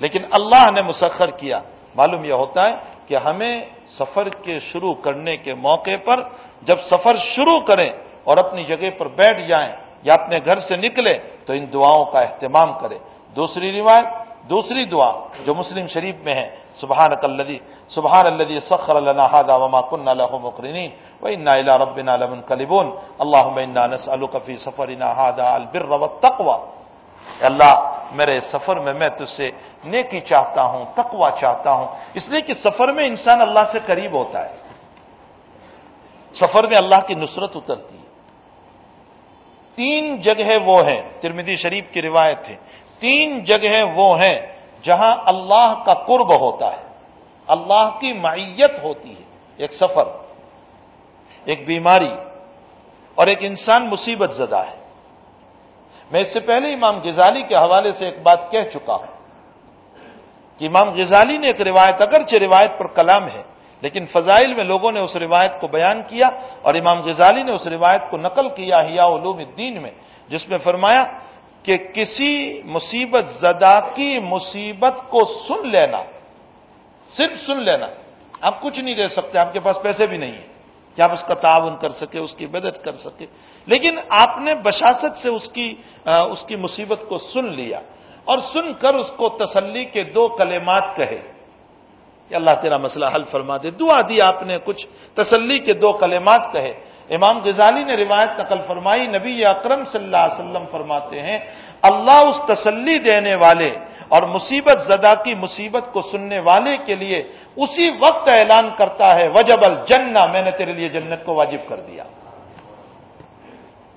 لیکن اللہ نے مسخر کیا معلوم یہ ہوتا ہے کہ ہمیں سفر کے شروع کرنے کے موقع پر جب سفر شروع کریں اور اپنی جگہ پر بیٹھ جائیں یا اپنے گھر سے نکلے تو ان دعاؤں کا اہتمام کرے دوسری روایت، دوسری دعا جو مسلم شریف میں ہے سبحان الدی سبحان الدی سخر اللہ وما کن له مقرنین و انا الى ربنا لمنقلبون. اللهم انا نسالك في سفرنا هذا البر والتقوى اللہ، میرے سفر میں میں تجھ سے نیکی چاہتا ہوں تقوا چاہتا ہوں۔ اس لیے کہ سفر میں انسان اللہ سے قریب ہوتا ہے۔ سفر میں اللہ کی نصرت اترتی ہے۔ تین جگہ وہ ہیں ترمیدی شریف کی روایت ہے۔ تین جگہ وہ ہیں جہاں اللہ کا قرب ہوتا ہے، اللہ کی معیت ہوتی ہے، ایک سفر، ایک بیماری اور ایک انسان مصیبت زدہ ہے۔ میں اس سے پہلے امام غزالی کے حوالے سے ایک بات کہہ چکا ہوں کہ امام غزالی نے ایک روایت، اگرچہ روایت پر کلام ہے، لیکن فضائل میں لوگوں نے اس روایت کو بیان کیا اور امام غزالی نے اس روایت کو نقل کیا ہیا علوم الدین میں، جس میں فرمایا کہ کسی مصیبت زدہ کی مصیبت کو سن لینا، صرف سن لینا۔ آپ کچھ نہیں دے سکتے آپ کے پاس پیسے بھی نہیں ہیں۔ کہ آپ اس کا تعاون کر سکے، اس کی مدد کر سکے۔ لیکن آپ نے بشاست سے اس کی اس کی مصیبت کو سن لیا۔ اور سن کر اس کو تسلی کے دو کلمات کہے۔ کہ اللہ تیرا مسئلہ حل فرما دے۔ دعا دی آپ نے کچھ تسلی کے دو کلمات کہے۔ امام غزالی نے روایت نقل فرمائی، نبی اکرم صلی اللہ علیہ وسلم فرماتے ہیں، اللہ اس تسلی دینے والے اور مصیبت زدہ کی مصیبت کو سننے والے کے لیے اسی وقت اعلان کرتا ہے، وجب الجنہ، میں نے تیرے لیے جنت کو واجب کر دیا۔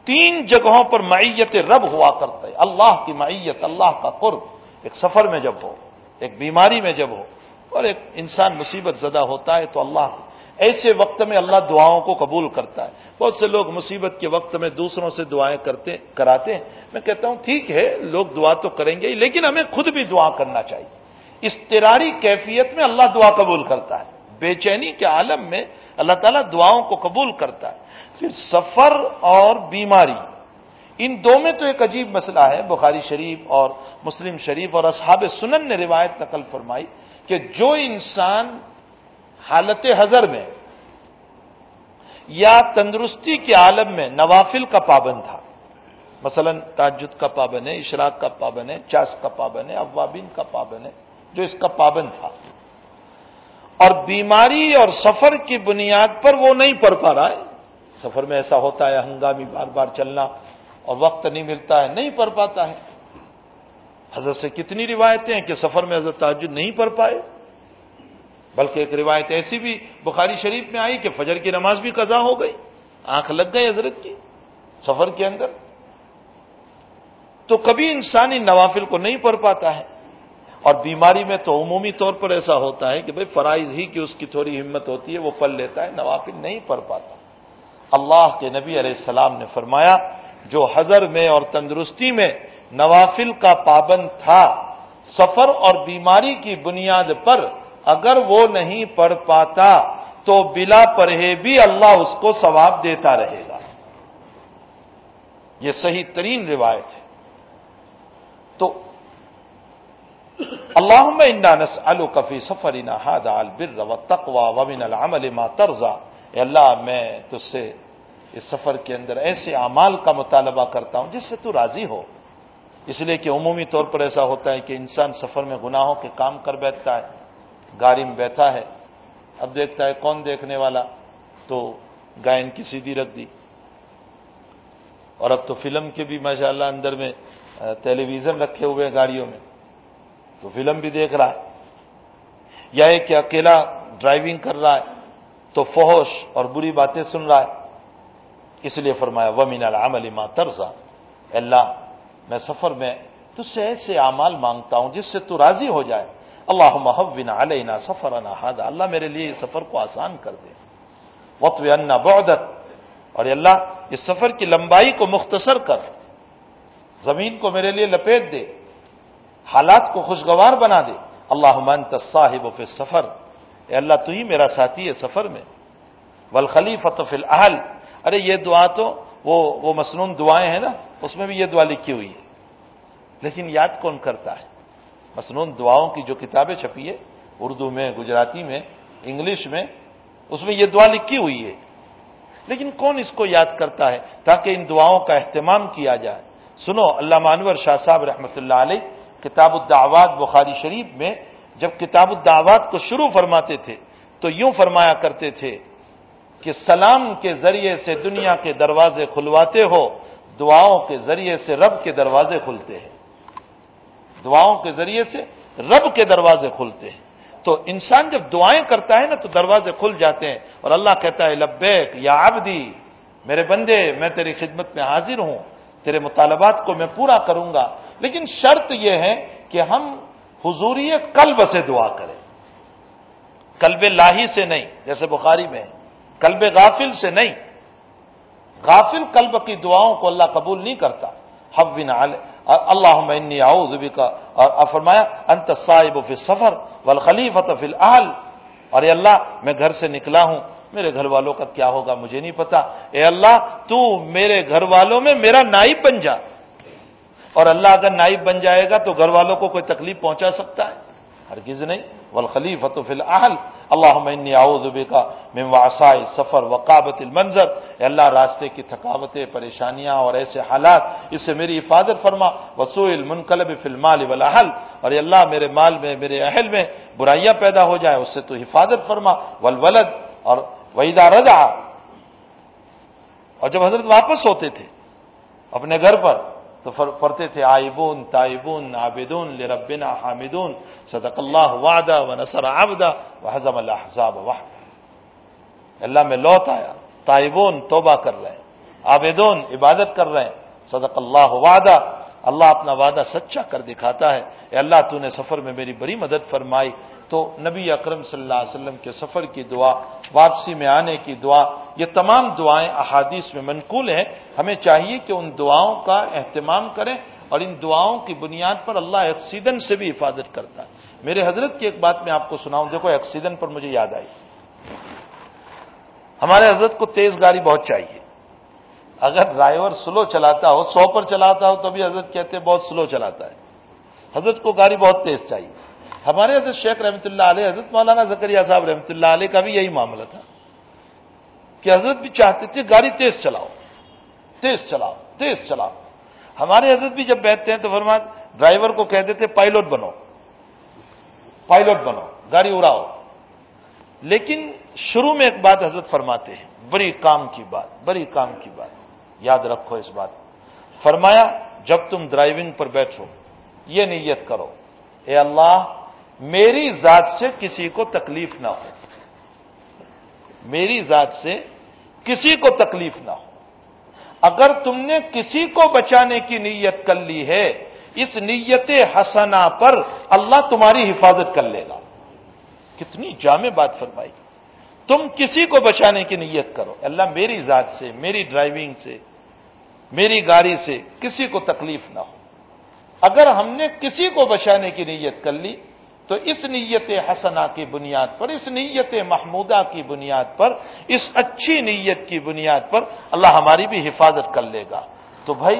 تین جگہوں پر معیت رب ہوا کرتا ہے اللہ کی معیت، اللہ کا قرب، ایک سفر میں جب ہو، ایک بیماری میں جب ہو اور ایک انسان مصیبت زدہ ہوتا ہے تو اللہ ایسے وقت میں اللہ دعاؤں کو قبول کرتا ہے۔ بہت سے لوگ مصیبت کے وقت میں دوسروں سے دعائیں کرتے، کراتے ہیں۔ میں کہتا ہوں، ٹھیک ہے، لوگ دعا تو کریں گے لیکن ہمیں خود بھی دعا کرنا چاہیے۔ استراری کیفیت میں اللہ دعا قبول کرتا ہے۔ بے چینی کے عالم میں اللہ تعالیٰ دعاؤں کو قبول کرتا ہے۔ پھر سفر اور بیماری، ان دو میں تو ایک عجیب مسئلہ ہے۔ بخاری شریف اور مسلم شریف اور اصحاب سنن نے روایت نقل فرمائی کہ جو انسان حالت حضر میں یا تندرستی کے عالم میں نوافل کا پابند تھا۔ مثلا تاجد کا پابند ہے، اشراق کا پابند ہے، چاس کا پابند ہے، اوابین کا پابند ہے، جو اس کا پابند تھا۔ اور بیماری اور سفر کی بنیاد پر وہ نہیں پڑھ پا رہا ہے۔ سفر میں ایسا ہوتا ہے، ہنگامی بار بار چلنا اور وقت نہیں ملتا ہے، نہیں پڑھ پاتا ہے۔ حضرت سے کتنی روایتیں ہیں کہ سفر میں حضرت تعجد نہیں پڑھ پائے۔ بلکہ ایک روایت ایسی بھی بخاری شریف میں آئی کہ فجر کی نماز بھی قضا ہو گئی، آنکھ لگ گئی حضرت کی سفر کے اندر۔ تو کبھی انسانی نوافل کو نہیں پڑھ پاتا ہے۔ اور بیماری میں تو عمومی طور پر ایسا ہوتا ہے کہ بھائی فرائض ہی کی اس کی تھوڑی ہمت ہوتی ہے، وہ پڑھ لیتا ہے، نوافل نہیں پڑھ پاتا۔ اللہ کے نبی علیہ السلام نے فرمایا، جو حضر میں اور تندرستی میں نوافل کا پابند تھا، سفر اور بیماری کی بنیاد پر اگر وہ نہیں پڑھ پاتا تو بلا پڑھے بھی اللہ اس کو ثواب دیتا رہے گا۔ یہ صحیح ترین روایت ہے۔ تو اللہ میں انس الکفی سفر انہاد البر و تقوا ومن العمل ما ترزا اے اللہ، میں تج سے اس سفر کے اندر ایسے اعمال کا مطالبہ کرتا ہوں جس سے تو راضی ہو۔ اس لیے کہ عمومی طور پر ایسا ہوتا ہے کہ انسان سفر میں گناہوں کے کام کر بیٹھتا ہے۔ گاڑی میں بیٹھا ہے، اب دیکھتا ہے کون دیکھنے والا، تو گائن کی سیدھی رکھ دی۔ اور اب تو فلم کے بھی ماشاء اللہ اندر میں ٹیلی ویژن رکھے ہوئے ہیں گاڑیوں میں۔ تو فلم بھی دیکھ رہا ہے۔ یا ایک کہ اکیلا ڈرائیونگ کر رہا ہے، تو فوش اور بری باتیں سن رہا ہے۔ اس لیے فرمایا ومین العمل ما ترزا اللہ، میں سفر میں تجھ سے ایسے اعمال مانگتا ہوں جس سے تو راضی ہو جائے۔ اللہ محبین علینا سفر ہاد اللہ میرے لیے اس سفر کو آسان کر دے۔ وط انا بعدت، اور اللہ، اس سفر کی لمبائی کو مختصر کر۔ زمین کو میرے لیے لپیٹ دے۔ حالات کو خوشگوار بنا دے۔ اللہ منت صاحب فی سفر اے اللہ، تو ہی میرا ساتھی ہے سفر میں۔ ولخلیفت فی الحل ارے، یہ دعا تو، وہ وہ مصنون دعائیں ہیں نا، اس میں بھی یہ دعا لکھی ہوئی ہے۔ لیکن یاد کون کرتا ہے؟ مصنون دعاؤں کی جو کتابیں چھپی ہے اردو میں، گجراتی میں، انگلش میں، اس میں یہ دعا لکھی ہوئی ہے۔ لیکن کون اس کو یاد کرتا ہے تاکہ ان دعاؤں کا اہتمام کیا جائے؟ سنو اللہ مانور شاہ صاحب رحمۃ اللہ علیہ کتاب الدعوات بخاری شریف میں جب کتاب الدعوات کو شروع فرماتے تھے، تو یوں فرمایا کرتے تھے کہ سلام کے ذریعے سے دنیا کے دروازے کھلواتے ہو، دعاؤں کے ذریعے سے رب کے دروازے کھلتے ہیں۔ دعاؤں کے ذریعے سے رب کے دروازے کھلتے ہیں۔ تو انسان جب دعائیں کرتا ہے نا تو دروازے کھل جاتے ہیں۔ اور اللہ کہتا ہے، لبیک یا عبدی، میرے بندے، میں تیری خدمت میں حاضر ہوں، تیرے مطالبات کو میں پورا کروں گا۔ لیکن شرط یہ ہے کہ ہم حضوری قلب سے دعا کریں۔ کلب لاہی سے نہیں، جیسے بخاری میں کلب غافل سے نہیں۔ غافل کلب کی دعاؤں کو اللہ قبول نہیں کرتا۔ حب بن اور اللہ انی اعوذ بکا اور فرمایا انت صاحب فی سفر والخلیفۃ فی الحال اور اے اللہ، میں گھر سے نکلا ہوں. میرے گھر والوں کا کیا ہوگا مجھے نہیں پتا. اے اللہ، تو میرے گھر والوں میں میرا نائب بن جا. اور اللہ اگر نائب بن جائے گا تو گھر والوں کو کوئی تکلیف پہنچا سکتا ہے؟ ہرگز نہیں. والخلیفت فی الحال اللہ کا واسائے سفر وقابت المنظر. اے اللہ، راستے کی تھکاوتیں پریشانیاں اور ایسے حالات اس سے میری حفاظت فرما. وسوئل منقلب فی المال والاحل اور اے اللہ، میرے مال میں، میرے اہل میں برائیاں پیدا ہو جائے، اس سے تو حفاظت فرما. ولولد اور وحیدہ رضا اور جب حضرت واپس ہوتے تھے، اپنے گھر پر تو پڑھتے تھے، آئبون، تائبون، عابدون، لربنا حامدون صدق اللہ وعدہ و نصر عبدہ و حضم اللہ حضاب اللہ میں لوٹ آیا، تائبون توبہ کر رہے ہیں، عابدون عبادت کر رہے ہیں صدق اللہ وعدہ، اللہ اپنا وعدہ سچا کر دکھاتا ہے، اے اللہ، تو نے سفر میں میری بڑی مدد فرمائی تو نبی اکرم صلی اللہ علیہ وسلم کے سفر کی دعا، واپسی میں آنے کی دعا، یہ تمام دعائیں احادیث میں منقول ہیں۔ ہمیں چاہیے کہ ان دعاؤں کا اہتمام کریں اور ان دعاؤں کی بنیاد پر اللہ ایکسیڈنٹ سے بھی حفاظت کرتا ہے۔ میرے حضرت کی ایک بات میں آپ کو سناؤں، دیکھو ایکسیڈنٹ پر مجھے یاد آئی۔ ہمارے حضرت کو تیز گاڑی بہت چاہیے۔ اگر ڈرائیور سلو چلاتا ہو، سو پر چلاتا ہو، تو بھی حضرت کہتے ہیں بہت سلو چلاتا ہے۔ حضرت کو گاڑی بہت تیز چاہیے۔ ہمارے حضرت شیخ رحمۃ اللہ علیہ، حضرت مولانا زکریہ صاحب رحمۃ اللہ علیہ کا بھی یہی معاملہ تھا کہ حضرت بھی چاہتے تھے گاڑی تیز چلاؤ تیز چلاؤ تیز چلاؤ۔ ہمارے حضرت بھی جب بیٹھتے ہیں تو فرما ڈرائیور کو کہہ دیتے پائلٹ بنو پائلٹ بنو، گاڑی اڑاؤ۔ لیکن شروع میں ایک بات حضرت فرماتے ہیں، بڑی کام کی بات، بڑی کام کی بات، یاد رکھو اس بات۔ فرمایا، جب تم ڈرائیونگ پر بیٹھو، یہ نیت کرو، اے اللہ میری ذات سے کسی کو تکلیف نہ ہو۔ میری ذات سے کسی کو تکلیف نہ ہو۔ اگر تم نے کسی کو بچانے کی نیت کر لی ہے، اس نیت حسنا پر اللہ تمہاری حفاظت کر لے گا۔ کتنی جامع بات فرمائی۔ تم کسی کو بچانے کی نیت کرو۔ اللہ میری ذات سے، میری ڈرائیونگ سے، میری گاڑی سے کسی کو تکلیف نہ ہو۔ اگر ہم نے کسی کو بچانے کی نیت کر لی تو اس نیت حسنا کی بنیاد پر، اس نیت محمودہ کی بنیاد پر، اس اچھی نیت کی بنیاد پر اللہ ہماری بھی حفاظت کر لے گا۔ تو بھائی،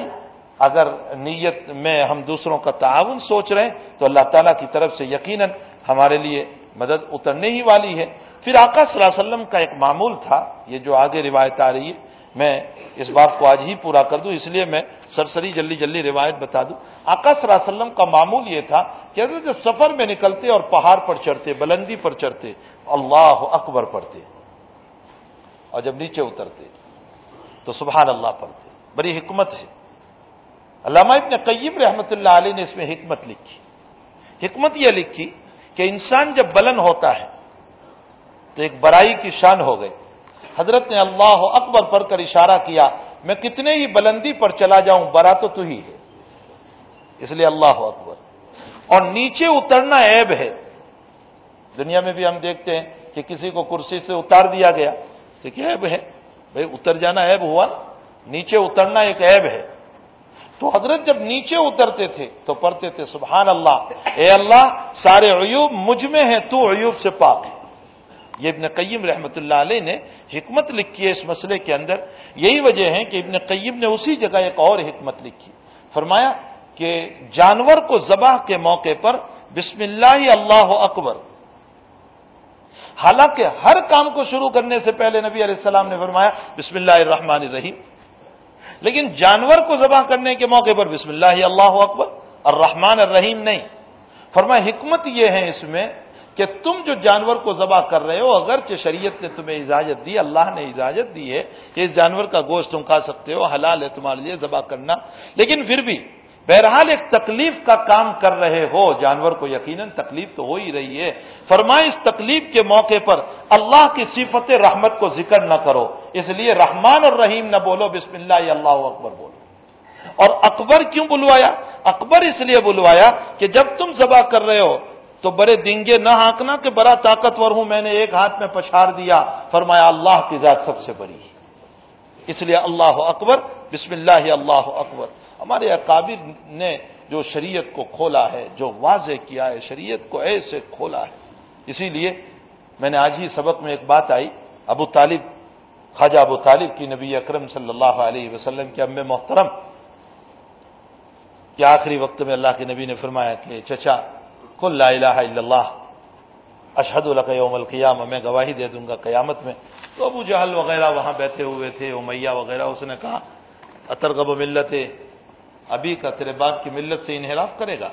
اگر نیت میں ہم دوسروں کا تعاون سوچ رہے ہیں، تو اللہ تعالیٰ کی طرف سے یقیناً ہمارے لیے مدد اترنے ہی والی ہے۔ پھر آقا صلی اللہ علیہ وسلم کا ایک معمول تھا، یہ جو آگے روایت آ رہی ہے، میں اس بات کو آج ہی پورا کر دوں، اس لیے میں سرسری جلدی جلدی روایت بتا دوں۔ آقا صلی اللہ علیہ وسلم کا معمول یہ تھا کہ اگر جب سفر میں نکلتے اور پہاڑ پر چڑھتے، بلندی پر چڑھتے، اللہ اکبر پڑھتے اور جب نیچے اترتے تو سبحان اللہ پڑھتے۔ بڑی حکمت ہے۔ علامہ ابن قیم رحمت اللہ علیہ نے اس میں حکمت لکھی۔ حکمت یہ لکھی کہ انسان جب بلند ہوتا ہے تو ایک برائی کی شان ہو گئی۔ حضرت نے اللہ اکبر پڑھ کر اشارہ کیا میں کتنے ہی بلندی پر چلا جاؤں، برا تو تو ہی ہے۔ اس لیے اللہ اکبر۔ اور نیچے اترنا عیب ہے۔ دنیا میں بھی ہم دیکھتے ہیں کہ کسی کو کرسی سے اتار دیا گیا، تو کیا عیب ہے؟ بھائی، اتر جانا عیب ہوا نا۔ نیچے اترنا ایک عیب ہے۔ تو حضرت جب نیچے اترتے تھے، تو پڑھتے تھے، سبحان اللہ۔ اے اللہ، سارے عیوب مجھ میں ہیں، تو عیوب سے پاک ہے یہ ابن قیم رحمت اللہ علیہ نے حکمت لکھی ہے اس مسئلے کے اندر، یہی وجہ ہے کہ ابن قیم نے اسی جگہ ایک اور حکمت لکھی۔ فرمایا کہ جانور کو ذبح کے موقع پر بسم اللہ اللہ اکبر۔ حالانکہ ہر کام کو شروع کرنے سے پہلے نبی علیہ السلام نے فرمایا، بسم اللہ الرحمن الرحیم۔ لیکن جانور کو ذبح کرنے کے موقع پر بسم اللہ اللہ اکبر، الرحمن الرحیم نہیں۔ فرمایا، حکمت یہ ہے اس میں کہ تم جو جانور کو ذبح کر رہے ہو، اگرچہ شریعت نے تمہیں اجازت دی، اللہ نے اجازت دی ہے کہ اس جانور کا گوشت تم کھا سکتے ہو، حلال ہے تمہارے لیے ذبح کرنا۔ لیکن پھر بھی بہرحال ایک تکلیف کا کام کر رہے ہو، جانور کو یقیناً تکلیف تو ہو ہی رہی ہے۔ فرمائے اس تکلیف کے موقع پر اللہ کی صفت رحمت کو ذکر نہ کرو۔ اس لیے رحمان اور رحیم نہ بولو، بسم اللہ، یا اللہ اکبر بولو۔ اور اکبر کیوں بلوایا؟ اکبر اس لیے بلوایا کہ جب تم ذبح کر رہے ہو تو بڑے دنگے نہ ہانکنا کہ بڑا طاقتور ہوں، میں نے ایک ہاتھ میں پچھاڑ دیا۔ فرمایا، اللہ کی ذات سب سے بڑی اس لیے اللہ اکبر، بسم اللہ اللہ اکبر۔ ہمارے اکابر نے جو شریعت کو کھولا ہے، جو واضح کیا ہے، شریعت کو ایسے کھولا ہے۔ اسی لیے میں نے آج ہی سبق میں ایک بات آئی۔ ابو طالب، خواجہ ابو طالب کی نبی اکرم صلی اللہ علیہ وسلم کے ام محترم، کہ آخری وقت میں اللہ کے نبی نے فرمایا کہ، چچا کل لا الہ الا اللہ اشہد الق یوم القیام میں گواہی دے دوں گا قیامت میں۔ تو ابو جہل وغیرہ وہاں بیٹھے ہوئے تھے، امیہ وغیرہ، اس نے کہا، اترغب ملت ابھی کا تیرے باپ کی ملت سے انحراف کرے گا۔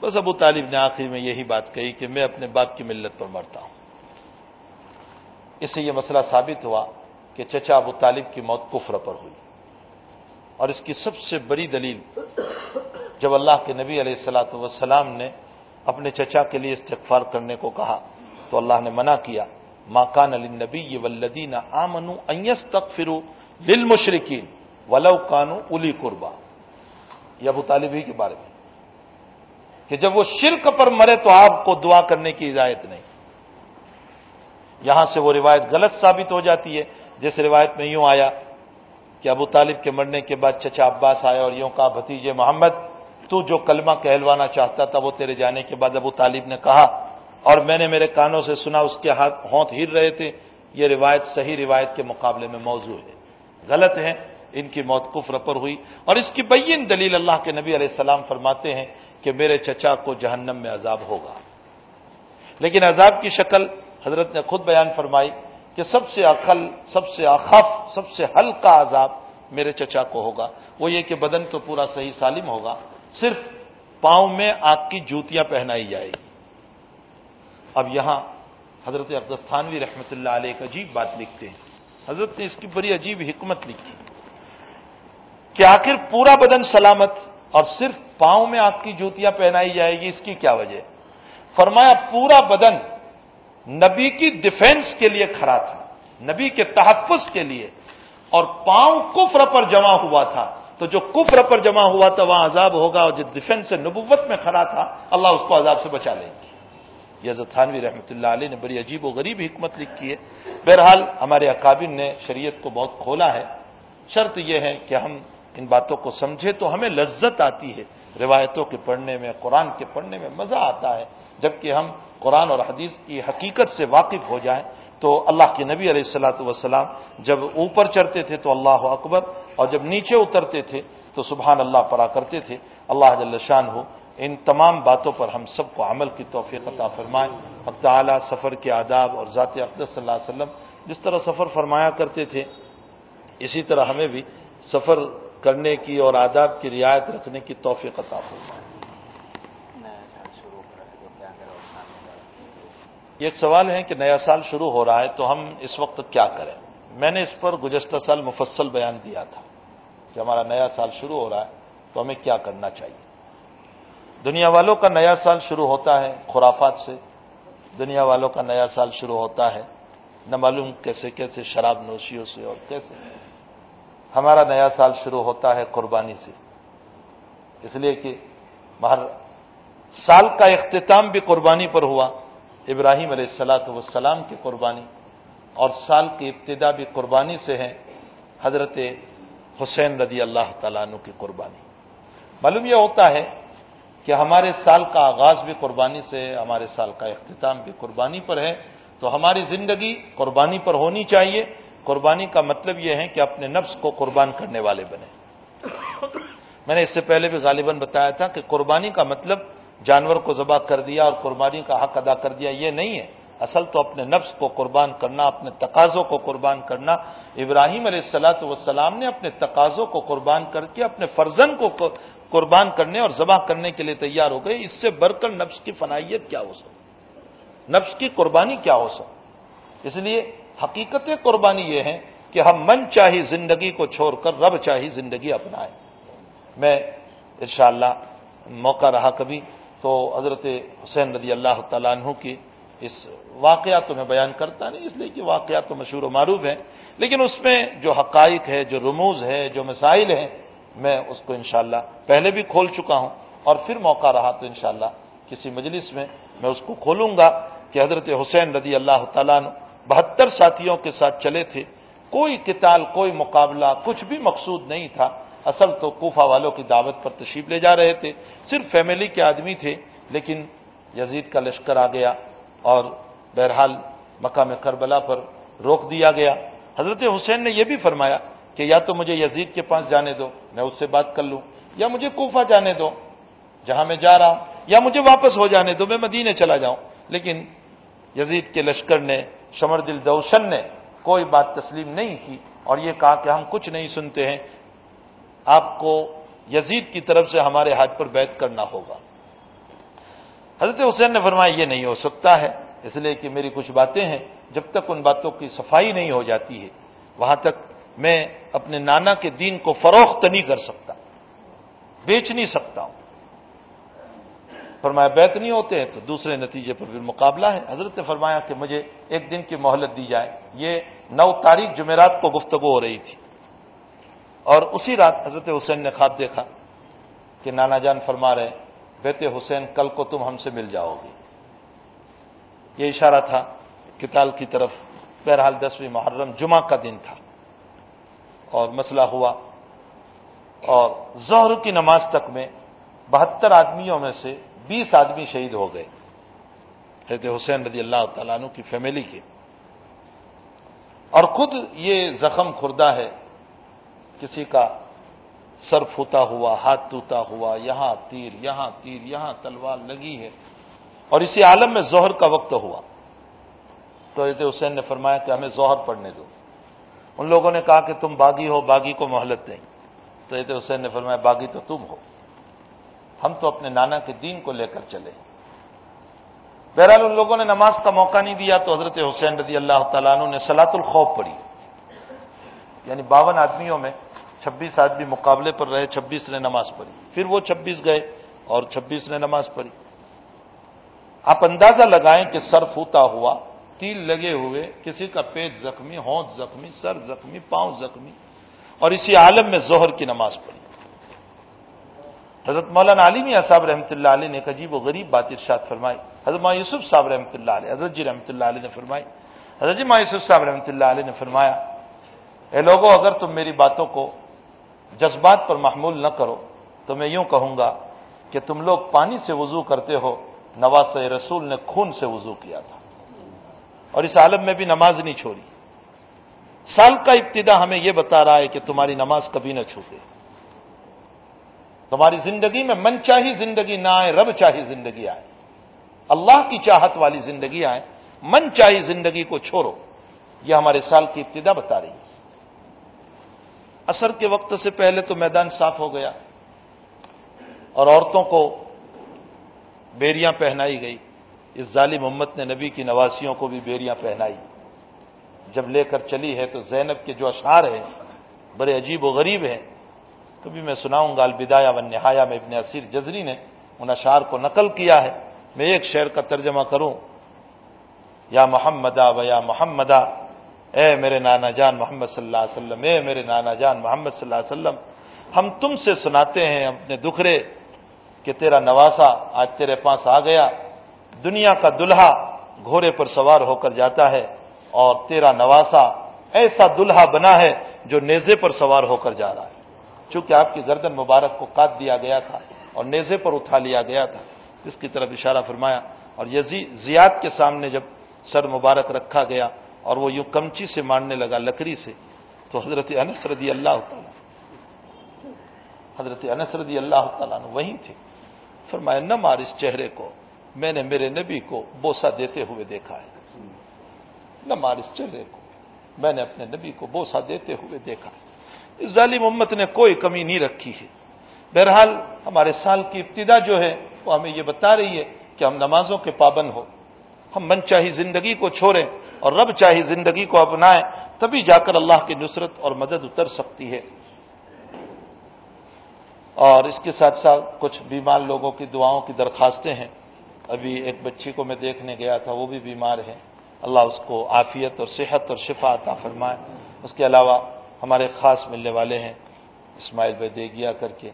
بس ابو طالب نے آخر میں یہی بات کہی کہ میں اپنے باپ کی ملت پر مرتا ہوں۔ اس سے یہ مسئلہ ثابت ہوا کہ چچا ابو طالب کی موت کفر پر ہوئی۔ اور اس کی سب سے بڑی دلیل جب اللہ کے نبی علیہ السلاۃ والسلام نے اپنے چچا کے لیے استغفار کرنے کو کہا تو اللہ نے منع کیا ماکان علی نبی ولدین آمن ایس تک فرو دل مشرقین ولو کانو الی قربا. یہ ابو طالبی کے بارے میں۔ کہ جب وہ شرک پر مرے تو آپ کو دعا کرنے کی اجازت نہیں۔ یہاں سے وہ روایت غلط ثابت ہو جاتی ہے۔ جس روایت میں یوں آیا کہ ابو طالب کے مرنے کے بعد چچا عباس آیا اور یوں کہا، بھتیجے محمد تو جو کلمہ کہلوانا چاہتا تھا وہ تیرے جانے کے بعد ابو طالب نے کہا اور میں نے میرے کانوں سے سنا اس کے ہاتھ ہونٹ ہر رہے تھے۔ یہ روایت صحیح روایت کے مقابلے میں موضوع ہے۔ غلط ہے۔ ان کی موت کفر پر ہوئی۔ اور اس کی بین دلیل اللہ کے نبی علیہ السلام فرماتے ہیں کہ میرے چچا کو جہنم میں عذاب ہوگا۔ لیکن عذاب کی شکل حضرت نے خود بیان فرمائی کہ سب سے عقل سب سے اخف، سب سے ہلکا عذاب میرے چچا کو ہوگا۔ وہ یہ کہ بدن تو پورا صحیح سالم ہوگا۔ صرف پاؤں میں آگ کی جوتیاں پہنائی جائے گی۔ اب یہاں حضرت عبدستانوی رحمت اللہ علیہ ایک عجیب بات لکھتے ہیں۔ حضرت نے اس کی بڑی عجیب حکمت لکھی کہ آخر پورا بدن سلامت اور صرف پاؤں میں آگ کی جوتیاں پہنائی جائے گی، اس کی کیا وجہ فرمایا، پورا بدن نبی کی ڈیفینس کے لیے کھڑا تھا، نبی کے تحفظ کے لیے، اور پاؤں کفر پر جمع ہوا تھا۔ تو جو کفر پر جمع ہوا تھا، وہاں عذاب ہوگا اور جو ڈیفینس نبوت میں کھڑا تھا، اللہ اس کو عذاب سے بچا لیں گے یہ تھانوی رحمۃ اللہ علیہ نے بڑی عجیب و غریب حکمت لکھی ہے۔ بہرحال، ہمارے اکابر نے شریعت کو بہت کھولا ہے۔ شرط یہ ہے کہ ہم ان باتوں کو سمجھے تو ہمیں لذت آتی ہے۔ روایتوں کے پڑھنے میں، قرآن کے پڑھنے میں مزہ آتا ہے۔ جبکہ ہم قرآن اور حدیث کی حقیقت سے واقف ہو جائیں تو اللہ کے نبی علیہ السلاۃ وسلام جب اوپر چڑھتے تھے تو اللہ اکبر، اور جب نیچے اترتے تھے تو سبحان اللہ پڑا کرتے تھے۔ اللہ جل شان ہو ان تمام باتوں پر ہم سب کو عمل کی توفیق عطا فرمائیں اب تعلیٰ سفر کے آداب اور ذات اقدس صلی اللہ علیہ وسلم جس طرح سفر فرمایا کرتے تھے، اسی طرح ہمیں بھی سفر کرنے کی اور آداب کی رعایت رکھنے کی توفیق عطا ہوگا یہ ایک سوال ہے کہ نیا سال شروع ہو رہا ہے تو ہم اس وقت کیا کریں؟ میں نے اس پر گزشتہ سال مفصل بیان دیا تھا کہ ہمارا نیا سال شروع ہو رہا ہے تو ہمیں کیا کرنا چاہیے؟ دنیا والوں کا نیا سال شروع ہوتا ہے خرافات سے۔ دنیا والوں کا نیا سال شروع ہوتا ہے۔ نہ معلوم کیسے کیسے شراب نوشیوں سے اور کیسے۔ ہمارا نیا سال شروع ہوتا ہے قربانی سے۔ اس لیے کہ ہر سال کا اختتام بھی قربانی پر ہوا۔ ابراہیم علیہ السلاۃ والسلام کی قربانی اور سال کی ابتدا بھی قربانی سے ہے حضرت حسین رضی اللہ تعالیٰ عنہ کی قربانی۔ معلوم یہ ہوتا ہے کہ ہمارے سال کا آغاز بھی قربانی سے ہے، ہمارے سال کا اختتام بھی قربانی پر ہے۔ تو ہماری زندگی قربانی پر ہونی چاہیے۔ قربانی کا مطلب یہ ہے کہ اپنے نفس کو قربان کرنے والے بنے میں نے اس سے پہلے بھی غالباً بتایا تھا کہ قربانی کا مطلب جانور کو ذبح کر دیا اور قربانی کا حق ادا کر دیا، یہ نہیں ہے۔ اصل تو اپنے نفس کو قربان کرنا، اپنے تقاضوں کو قربان کرنا۔ ابراہیم علیہ السلاۃ والسلام نے اپنے تقاضوں کو قربان کر کے اپنے فرزن کو قربان کرنے اور ذبح کرنے کے لیے تیار ہو گئے۔ اس سے بڑھ کر نفس کی فنائیت کیا ہو سکتی؟ نفس کی قربانی کیا ہو سکتی؟ اس لیے حقیقت قربانی یہ ہے کہ ہم من چاہی زندگی کو چھوڑ کر رب چاہی زندگی اپنائیں۔ میں انشاءاللہ موقع رہا کبھی۔ تو حضرت حسین رضی اللہ تعالیٰ عنہ کی اس واقعات تو میں بیان کرتا نہیں، اس لیے کہ واقعات تو مشہور و معروف ہیں، لیکن اس میں جو حقائق ہے، جو رموز ہے، جو مسائل ہیں، میں اس کو انشاءاللہ پہلے بھی کھول چکا ہوں اور پھر موقع رہا تو انشاءاللہ کسی مجلس میں میں اس کو کھولوں گا کہ حضرت حسین رضی اللہ تعالیٰ بہتر ساتھیوں کے ساتھ چلے تھے، کوئی کتال کوئی مقابلہ کچھ بھی مقصود نہیں تھا اصل تو کوفہ والوں کی دعوت پر تشریف لے جا رہے تھے۔ صرف فیملی کے آدمی تھے، لیکن یزید کا لشکر آ گیا اور بہرحال مقام کربلا پر روک دیا گیا۔ حضرت حسین نے یہ بھی فرمایا کہ یا تو مجھے یزید کے پاس جانے دو، میں اس سے بات کر لوں، یا مجھے کوفہ جانے دو، جہاں میں جا رہا ہوں، یا مجھے واپس ہو جانے دو، میں مدینے چلا جاؤں۔ لیکن یزید کے لشکر نے شمر دل دوشن نے کوئی بات تسلیم نہیں کی اور یہ کہا کہ ہم کچھ نہیں سنتے ہیں۔ آپ کو یزید کی طرف سے ہمارے ہاتھ پر بیت کرنا ہوگا۔ حضرت حسین نے فرمایا، یہ نہیں ہو سکتا ہے، اس لیے کہ میری کچھ باتیں ہیں، جب تک ان باتوں کی صفائی نہیں ہو جاتی ہے، وہاں تک میں اپنے نانا کے دین کو فروخت نہیں کر سکتا، بیچ نہیں سکتا ہوں۔ فرمایا بیت نہیں ہوتے ہیں تو دوسرے نتیجے پر پھر مقابلہ ہے۔ حضرت نے فرمایا کہ مجھے ایک دن کی مہلت دی جائے۔ یہ نو تاریخ جمعرات کو گفتگو ہو رہی تھی۔ اور اسی رات حضرت حسین نے خواب دیکھا کہ نانا جان فرما رہے بیت حسین، کل کو تم ہم سے مل جاؤ گے۔ یہ اشارہ تھا کتال کی طرف۔ بہرحال دسویں محرم جمعہ کا دن تھا۔ اور مسئلہ ہوا۔ اور ظہر کی نماز تک میں بہتر آدمیوں میں سے بیس آدمی شہید ہو گئے۔ حضرت حسین رضی اللہ تعالیٰ عنہ کی فیملی کے۔ اور خود یہ زخم خوردہ ہے۔ کسی کا سر پھوتا ہوا، ہاتھ ٹوٹا ہوا، یہاں تیر یہاں تیر، یہاں تلوار لگی ہے۔ اور اسی عالم میں زہر کا وقت ہوا۔ تو حضرت حسین نے فرمایا کہ ہمیں زہر پڑنے دو۔ ان لوگوں نے کہا کہ تم باغی ہو، باغی کو مہلت دیں۔ تو حضرت حسین نے فرمایا، باغی تو تم ہو۔ ہم تو اپنے نانا کے دین کو لے کر چلے۔ بہرحال ان لوگوں نے نماز کا موقع نہیں دیا تو حضرت حسین رضی اللہ تعالیٰ عنہ نے سلاط الخوف پڑھی۔ یعنی باون آدمیوں میں چھبیس آدمی مقابلے پر رہے، چھبیس نے نماز پڑھی۔ پھر وہ چھبیس گئے اور چھبیس نے نماز پڑھی۔ آپ اندازہ لگائیں کہ سر پھوتا ہوا، تیل لگے ہوئے، کسی کا پیٹ زخمی، ہونٹ زخمی، سر زخمی، پاؤں زخمی، اور اسی عالم میں زہر کی نماز پڑھی۔ حضرت مولانا علی میاں صاحب رحمۃ اللہ علیہ نے ایک عجیب و غریب بات ارشاد فرمائی۔ حضرت ماں یوسف صاحب رحمۃ اللہ علیہ، حضرت جی رحمۃ اللہ علیہ نے فرمائی۔ حضرت جی ماں یوسف صاحب رحمۃ اللہ علیہ نے فرمایا، اے لوگوں اگر تم میری باتوں کو جذبات پر محمول نہ کرو۔ تو میں یوں کہوں گا کہ تم لوگ پانی سے وضو کرتے ہو، نواز رسول نے خون سے وضو کیا تھا۔ اور اس عالم میں بھی نماز نہیں چھوڑی۔ سال کا ابتدا ہمیں یہ بتا رہا ہے کہ تمہاری نماز کبھی نہ چھوٹے۔ تمہاری زندگی میں من چاہی زندگی نہ آئے، رب چاہی زندگی آئے۔ اللہ کی چاہت والی زندگی آئے، من چاہی زندگی کو چھوڑو۔ یہ ہمارے سال کی ابتدا بتا رہی ہے۔ اثر کے وقت سے پہلے تو میدان صاف ہو گیا اور عورتوں کو بیریاں پہنائی گئی۔ اس ظالم امت نے نبی کی نواسیوں کو بھی بیریاں پہنائی۔ جب لے کر چلی ہے تو زینب کے جو اشعار ہیں، بڑے عجیب و غریب ہیں۔ کبھی میں سناؤں گا البدایا و نہایا میں ابن اسیر جزری نے ان اشعار کو نقل کیا ہے۔ میں ایک شعر کا ترجمہ کروں۔ یا محمدہ و یا محمدہ اے میرے نانا جان محمد صلی اللہ علیہ وسلم، اے میرے نانا جان محمد صلی اللہ علیہ وسلم، ہم تم سے سناتے ہیں اپنے دکھرے کہ تیرا نواسا آج تیرے پاس آ گیا، دنیا کا دلہا گھوڑے پر سوار ہو کر جاتا ہے اور تیرا نواسا ایسا دلہا بنا ہے جو نیزے پر سوار ہو کر جا رہا ہے۔ چونکہ آپ کی گردن مبارک کو کاٹ دیا گیا تھا اور نیزے پر اٹھا لیا گیا تھا، جس کی طرف اشارہ فرمایا۔ اور یزی زیاد کے سامنے جب سر مبارک رکھا گیا اور وہ یوں کمچی سے مارنے لگا، لکڑی سے۔ تو حضرت انس رضی اللہ تعالیٰ۔ حضرت انس رضی اللہ تعالیٰ نے وہیں تھے۔ فرمایا، نہ مار اس چہرے کو، میں نے میرے نبی کو بوسا دیتے ہوئے دیکھا ہے۔ نہ مار اس چہرے کو، میں نے اپنے نبی کو بوسا دیتے ہوئے دیکھا ہے۔ اس ظالم امت نے کوئی کمی نہیں رکھی ہے۔ بہرحال، ہمارے سال کی ابتدا جو ہے، وہ ہمیں یہ بتا رہی ہے کہ ہم نمازوں کے پابند ہو ہم من چاہی زندگی کو چھوڑیں۔ اور رب چاہی زندگی کو اپنائیں تبھی جا کر اللہ کی نصرت اور مدد اتر سکتی ہے۔ اور اس کے ساتھ ساتھ کچھ بیمار لوگوں کی دعاؤں کی درخواستیں ہیں۔ ابھی ایک بچی کو میں دیکھنے گیا تھا، وہ بھی بیمار ہے۔ اللہ اس کو عافیت اور صحت اور شفا عطا فرمائے۔ اس کے علاوہ ہمارے خاص ملنے والے ہیں، اسماعیل بھائی دیگیا کر کے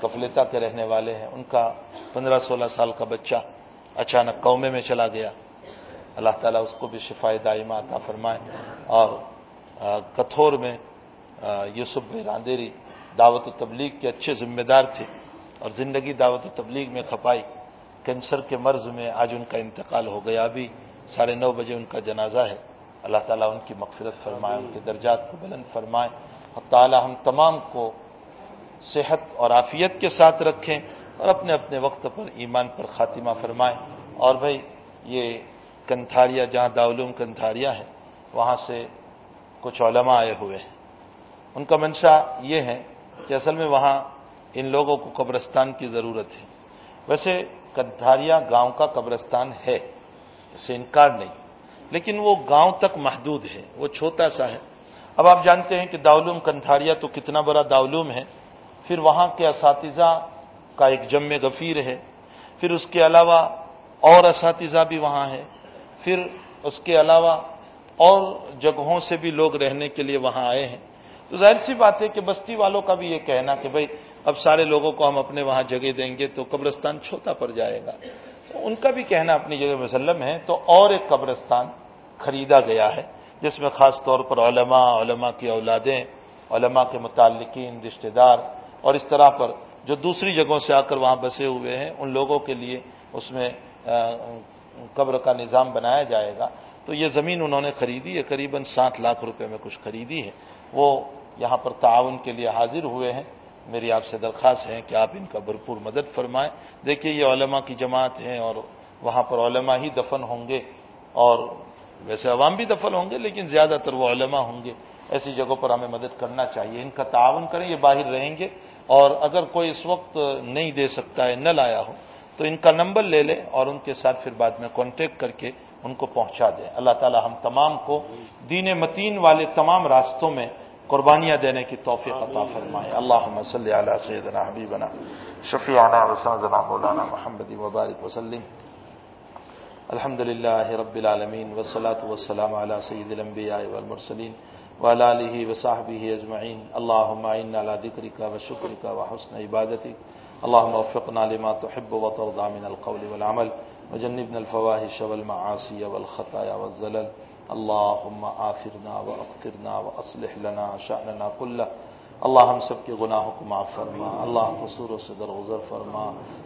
کفلتا کے رہنے والے ہیں۔ ان کا پندرہ سولہ سال کا بچہ اچانک قومے میں چلا گیا۔ اللہ تعالیٰ اس کو بھی شفا دائمہ عطا فرمائے۔ اور کتھور میں یوسف بھائی راندیری دعوت و تبلیغ کے اچھے ذمہ دار تھے اور زندگی دعوت و تبلیغ میں کھپائی۔ کینسر کے مرض میں آج ان کا انتقال ہو گیا۔ ابھی ساڑھے نو بجے ان کا جنازہ ہے۔ اللہ تعالیٰ ان کی مغفرت فرمائے، ان کے درجات کو بلند فرمائے۔ اور تعالیٰ ہم تمام کو صحت اور عافیت کے ساتھ رکھیں اور اپنے اپنے وقت پر ایمان پر خاتمہ فرمائیں اور بھائی، یہ کنتھاریا جہاں داولوم کنتھاریا ہے، وہاں سے کچھ علماء آئے ہوئے ہیں۔ ان کا منشا یہ ہے کہ اصل میں وہاں ان لوگوں کو قبرستان کی ضرورت ہے۔ ویسے کنتھاریا گاؤں کا قبرستان ہے اسے انکار نہیں۔ لیکن وہ گاؤں تک محدود ہے، وہ چھوٹا سا ہے۔ اب آپ جانتے ہیں کہ داولوم کنتھاریا تو کتنا بڑا داولوم ہے۔ پھر وہاں کے اساتذہ کا ایک جم غفیر ہے۔ پھر اس کے علاوہ اور اساتذہ بھی وہاں ہے پھر اس کے علاوہ اور جگہوں سے بھی لوگ رہنے کے لیے وہاں آئے ہیں۔ تو ظاہر سی بات ہے کہ بستی والوں کا بھی یہ کہنا کہ بھائی اب سارے لوگوں کو ہم اپنے وہاں جگہ دیں گے تو قبرستان چھوٹا پڑ جائے گا۔ تو ان کا بھی کہنا اپنی جگہ مسلم ہے۔ تو اور ایک قبرستان خریدا گیا ہے، جس میں خاص طور پر علماء علماء کی اولادیں، علماء کے متعلقین، رشتہ دار اور اس طرح پر جو دوسری جگہوں سے آ کر وہاں بسے ہوئے ہیں، ان لوگوں کے لیے اس میں قبر کا نظام بنایا جائے گا، تو یہ زمین انہوں نے خریدی ہے قریب سات لاکھ روپے میں کچھ خریدی ہے۔ وہ یہاں پر تعاون کے لیے حاضر ہوئے ہیں۔ میری آپ سے درخواست ہے کہ آپ ان کا بھرپور مدد فرمائیں۔ دیکھیے، یہ علماء کی جماعت ہیں اور وہاں پر علماء ہی دفن ہوں گے۔ اور ویسے عوام بھی دفن ہوں گے، لیکن زیادہ تر وہ علماء ہوں گے۔ ایسی جگہوں پر ہمیں مدد کرنا چاہیے۔ ان کا تعاون کریں، یہ باہر رہیں گے۔ اور اگر کوئی اس وقت نہیں دے سکتا ہے، نہ لایا ہو تو ان کا نمبر لے لیں اور ان کے ساتھ پھر بعد میں کانٹیکٹ کر کے ان کو پہنچا دیں اللہ تعالی ہم تمام کو دین متین والے تمام راستوں میں قربانیاں دینے کی توفیق عطا فرمائے۔ اللہ صلی علی سیدنا حبیبنا شفیعنا وسندنا مولانا محمد مبارک وسلم۔ الحمد للہ رب العالمین وسلاۃ والسلام علی سید الانبیاء والمرسلین وعلى آله وصحبه اجمعین۔ اللهم اعنا على ذکرك وشکرك وحسن عبادتك اللهم وفقنا لما تحب وترضى من القول والعمل وجنبنا الفواحش والمعاصي والخطايا والزلل اللهم آفرنا وأقترنا وأصلح لنا شأننا كله اللہ ہم سب کے گناہوں کو معاف فرما اللہ قصوروں سے درگزر فرما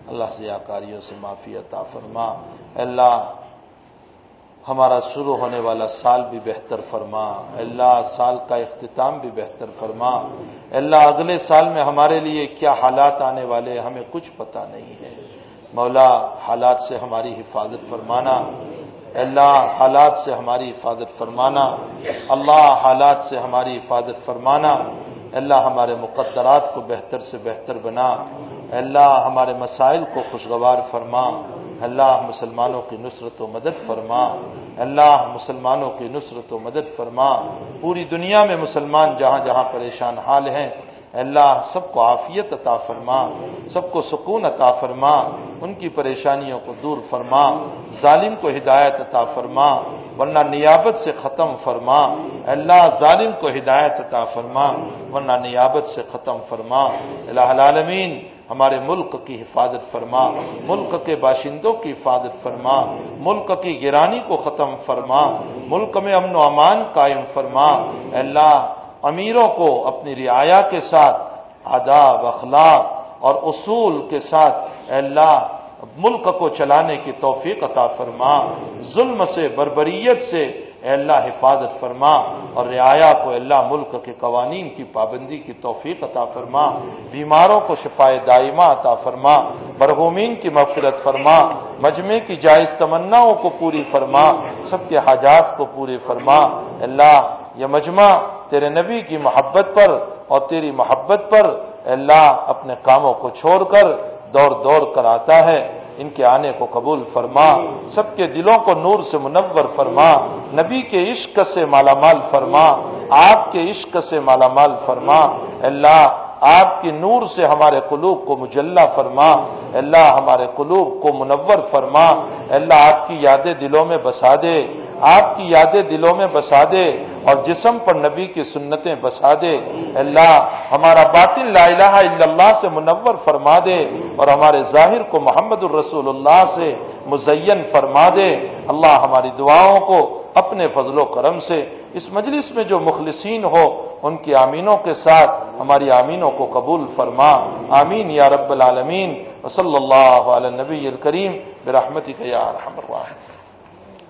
اللہ سیاکاریوں سے معافی عطا فرما اللہ ہمارا شروع ہونے والا سال بھی بہتر فرما۔ اللہ سال کا اختتام بھی بہتر فرما۔ اللہ اگلے سال میں ہمارے لیے کیا حالات آنے والے ہمیں کچھ پتہ نہیں ہے۔ مولا، حالات سے ہماری حفاظت فرمانا۔ اللہ، حالات سے ہماری حفاظت فرمانا۔ اللہ، حالات سے ہماری حفاظت فرمانا۔ اللہ ہمارے مقدرات کو بہتر سے بہتر بنا۔ اللہ ہمارے مسائل کو خوشگوار فرما۔ اللہ مسلمانوں کی نصرت و مدد فرما۔ اللہ مسلمانوں کی نصرت و مدد فرما۔ پوری دنیا میں مسلمان جہاں جہاں پریشان حال ہیں، اللہ سب کو عافیت عطا فرما، سب کو سکون عطا فرما، ان کی پریشانیوں کو دور فرما، ظالم کو ہدایت عطا فرما، ورنہ نیابت سے ختم فرما۔ اللہ ظالم کو ہدایت عطا فرما، ورنہ نیابت سے ختم فرما۔ اللہ العالمین ہمارے ملک کی حفاظت فرما، ملک کے باشندوں کی حفاظت فرما، ملک کی گرانی کو ختم فرما، ملک میں امن و امان قائم فرما۔ اللہ، امیروں کو اپنی رعایا کے ساتھ، آداب، اخلاق اور اصول کے ساتھ اللہ، ملک کو چلانے کی توفیق عطا فرما۔ ظلم سے، بربریت سے اے اللہ حفاظت فرما اور رعایا کو اللہ ملک کے قوانین کی پابندی کی توفیق عطا فرما، بیماروں کو شفائے دائمہ عطا فرما برہومین کی مغفرت فرما، مجمع کی جائز تمناؤں کو پوری فرما، سب کے حاجات کو پوری فرما اللہ یہ مجمع تیرے نبی کی محبت پر اور تیری محبت پر اللہ اپنے کاموں کو چھوڑ کر دوڑ دوڑ کر آتا ہے۔ ان کے آنے کو قبول فرما، سب کے دلوں کو نور سے منور فرما، نبی کے عشق سے مالا مال فرما، آپ کے عشق سے مالا مال فرما۔ اللہ، آپ کی نور سے ہمارے قلوب کو مجلہ فرما۔ اللہ، ہمارے قلوب کو منور فرما۔ اللہ، آپ کی یادیں دلوں میں بسا دے۔ آپ کی یادیں دلوں میں بسا دے اور جسم پر نبی کی سنتیں بسا دے۔ اللہ ہمارا باطن لا الہ الا اللہ سے منور فرما دے اور ہمارے ظاہر کو محمد الرسول اللہ سے مزین فرما دے۔ اللہ ہماری دعاؤں کو اپنے فضل و کرم سے اس مجلس میں جو مخلصین ہو، ان کی آمینوں کے ساتھ ہماری آمینوں کو قبول فرما۔ آمین یا رب العالمین۔ وصلی اللہ علی نبی الکریم۔ برحمتی یا رحم الرحیم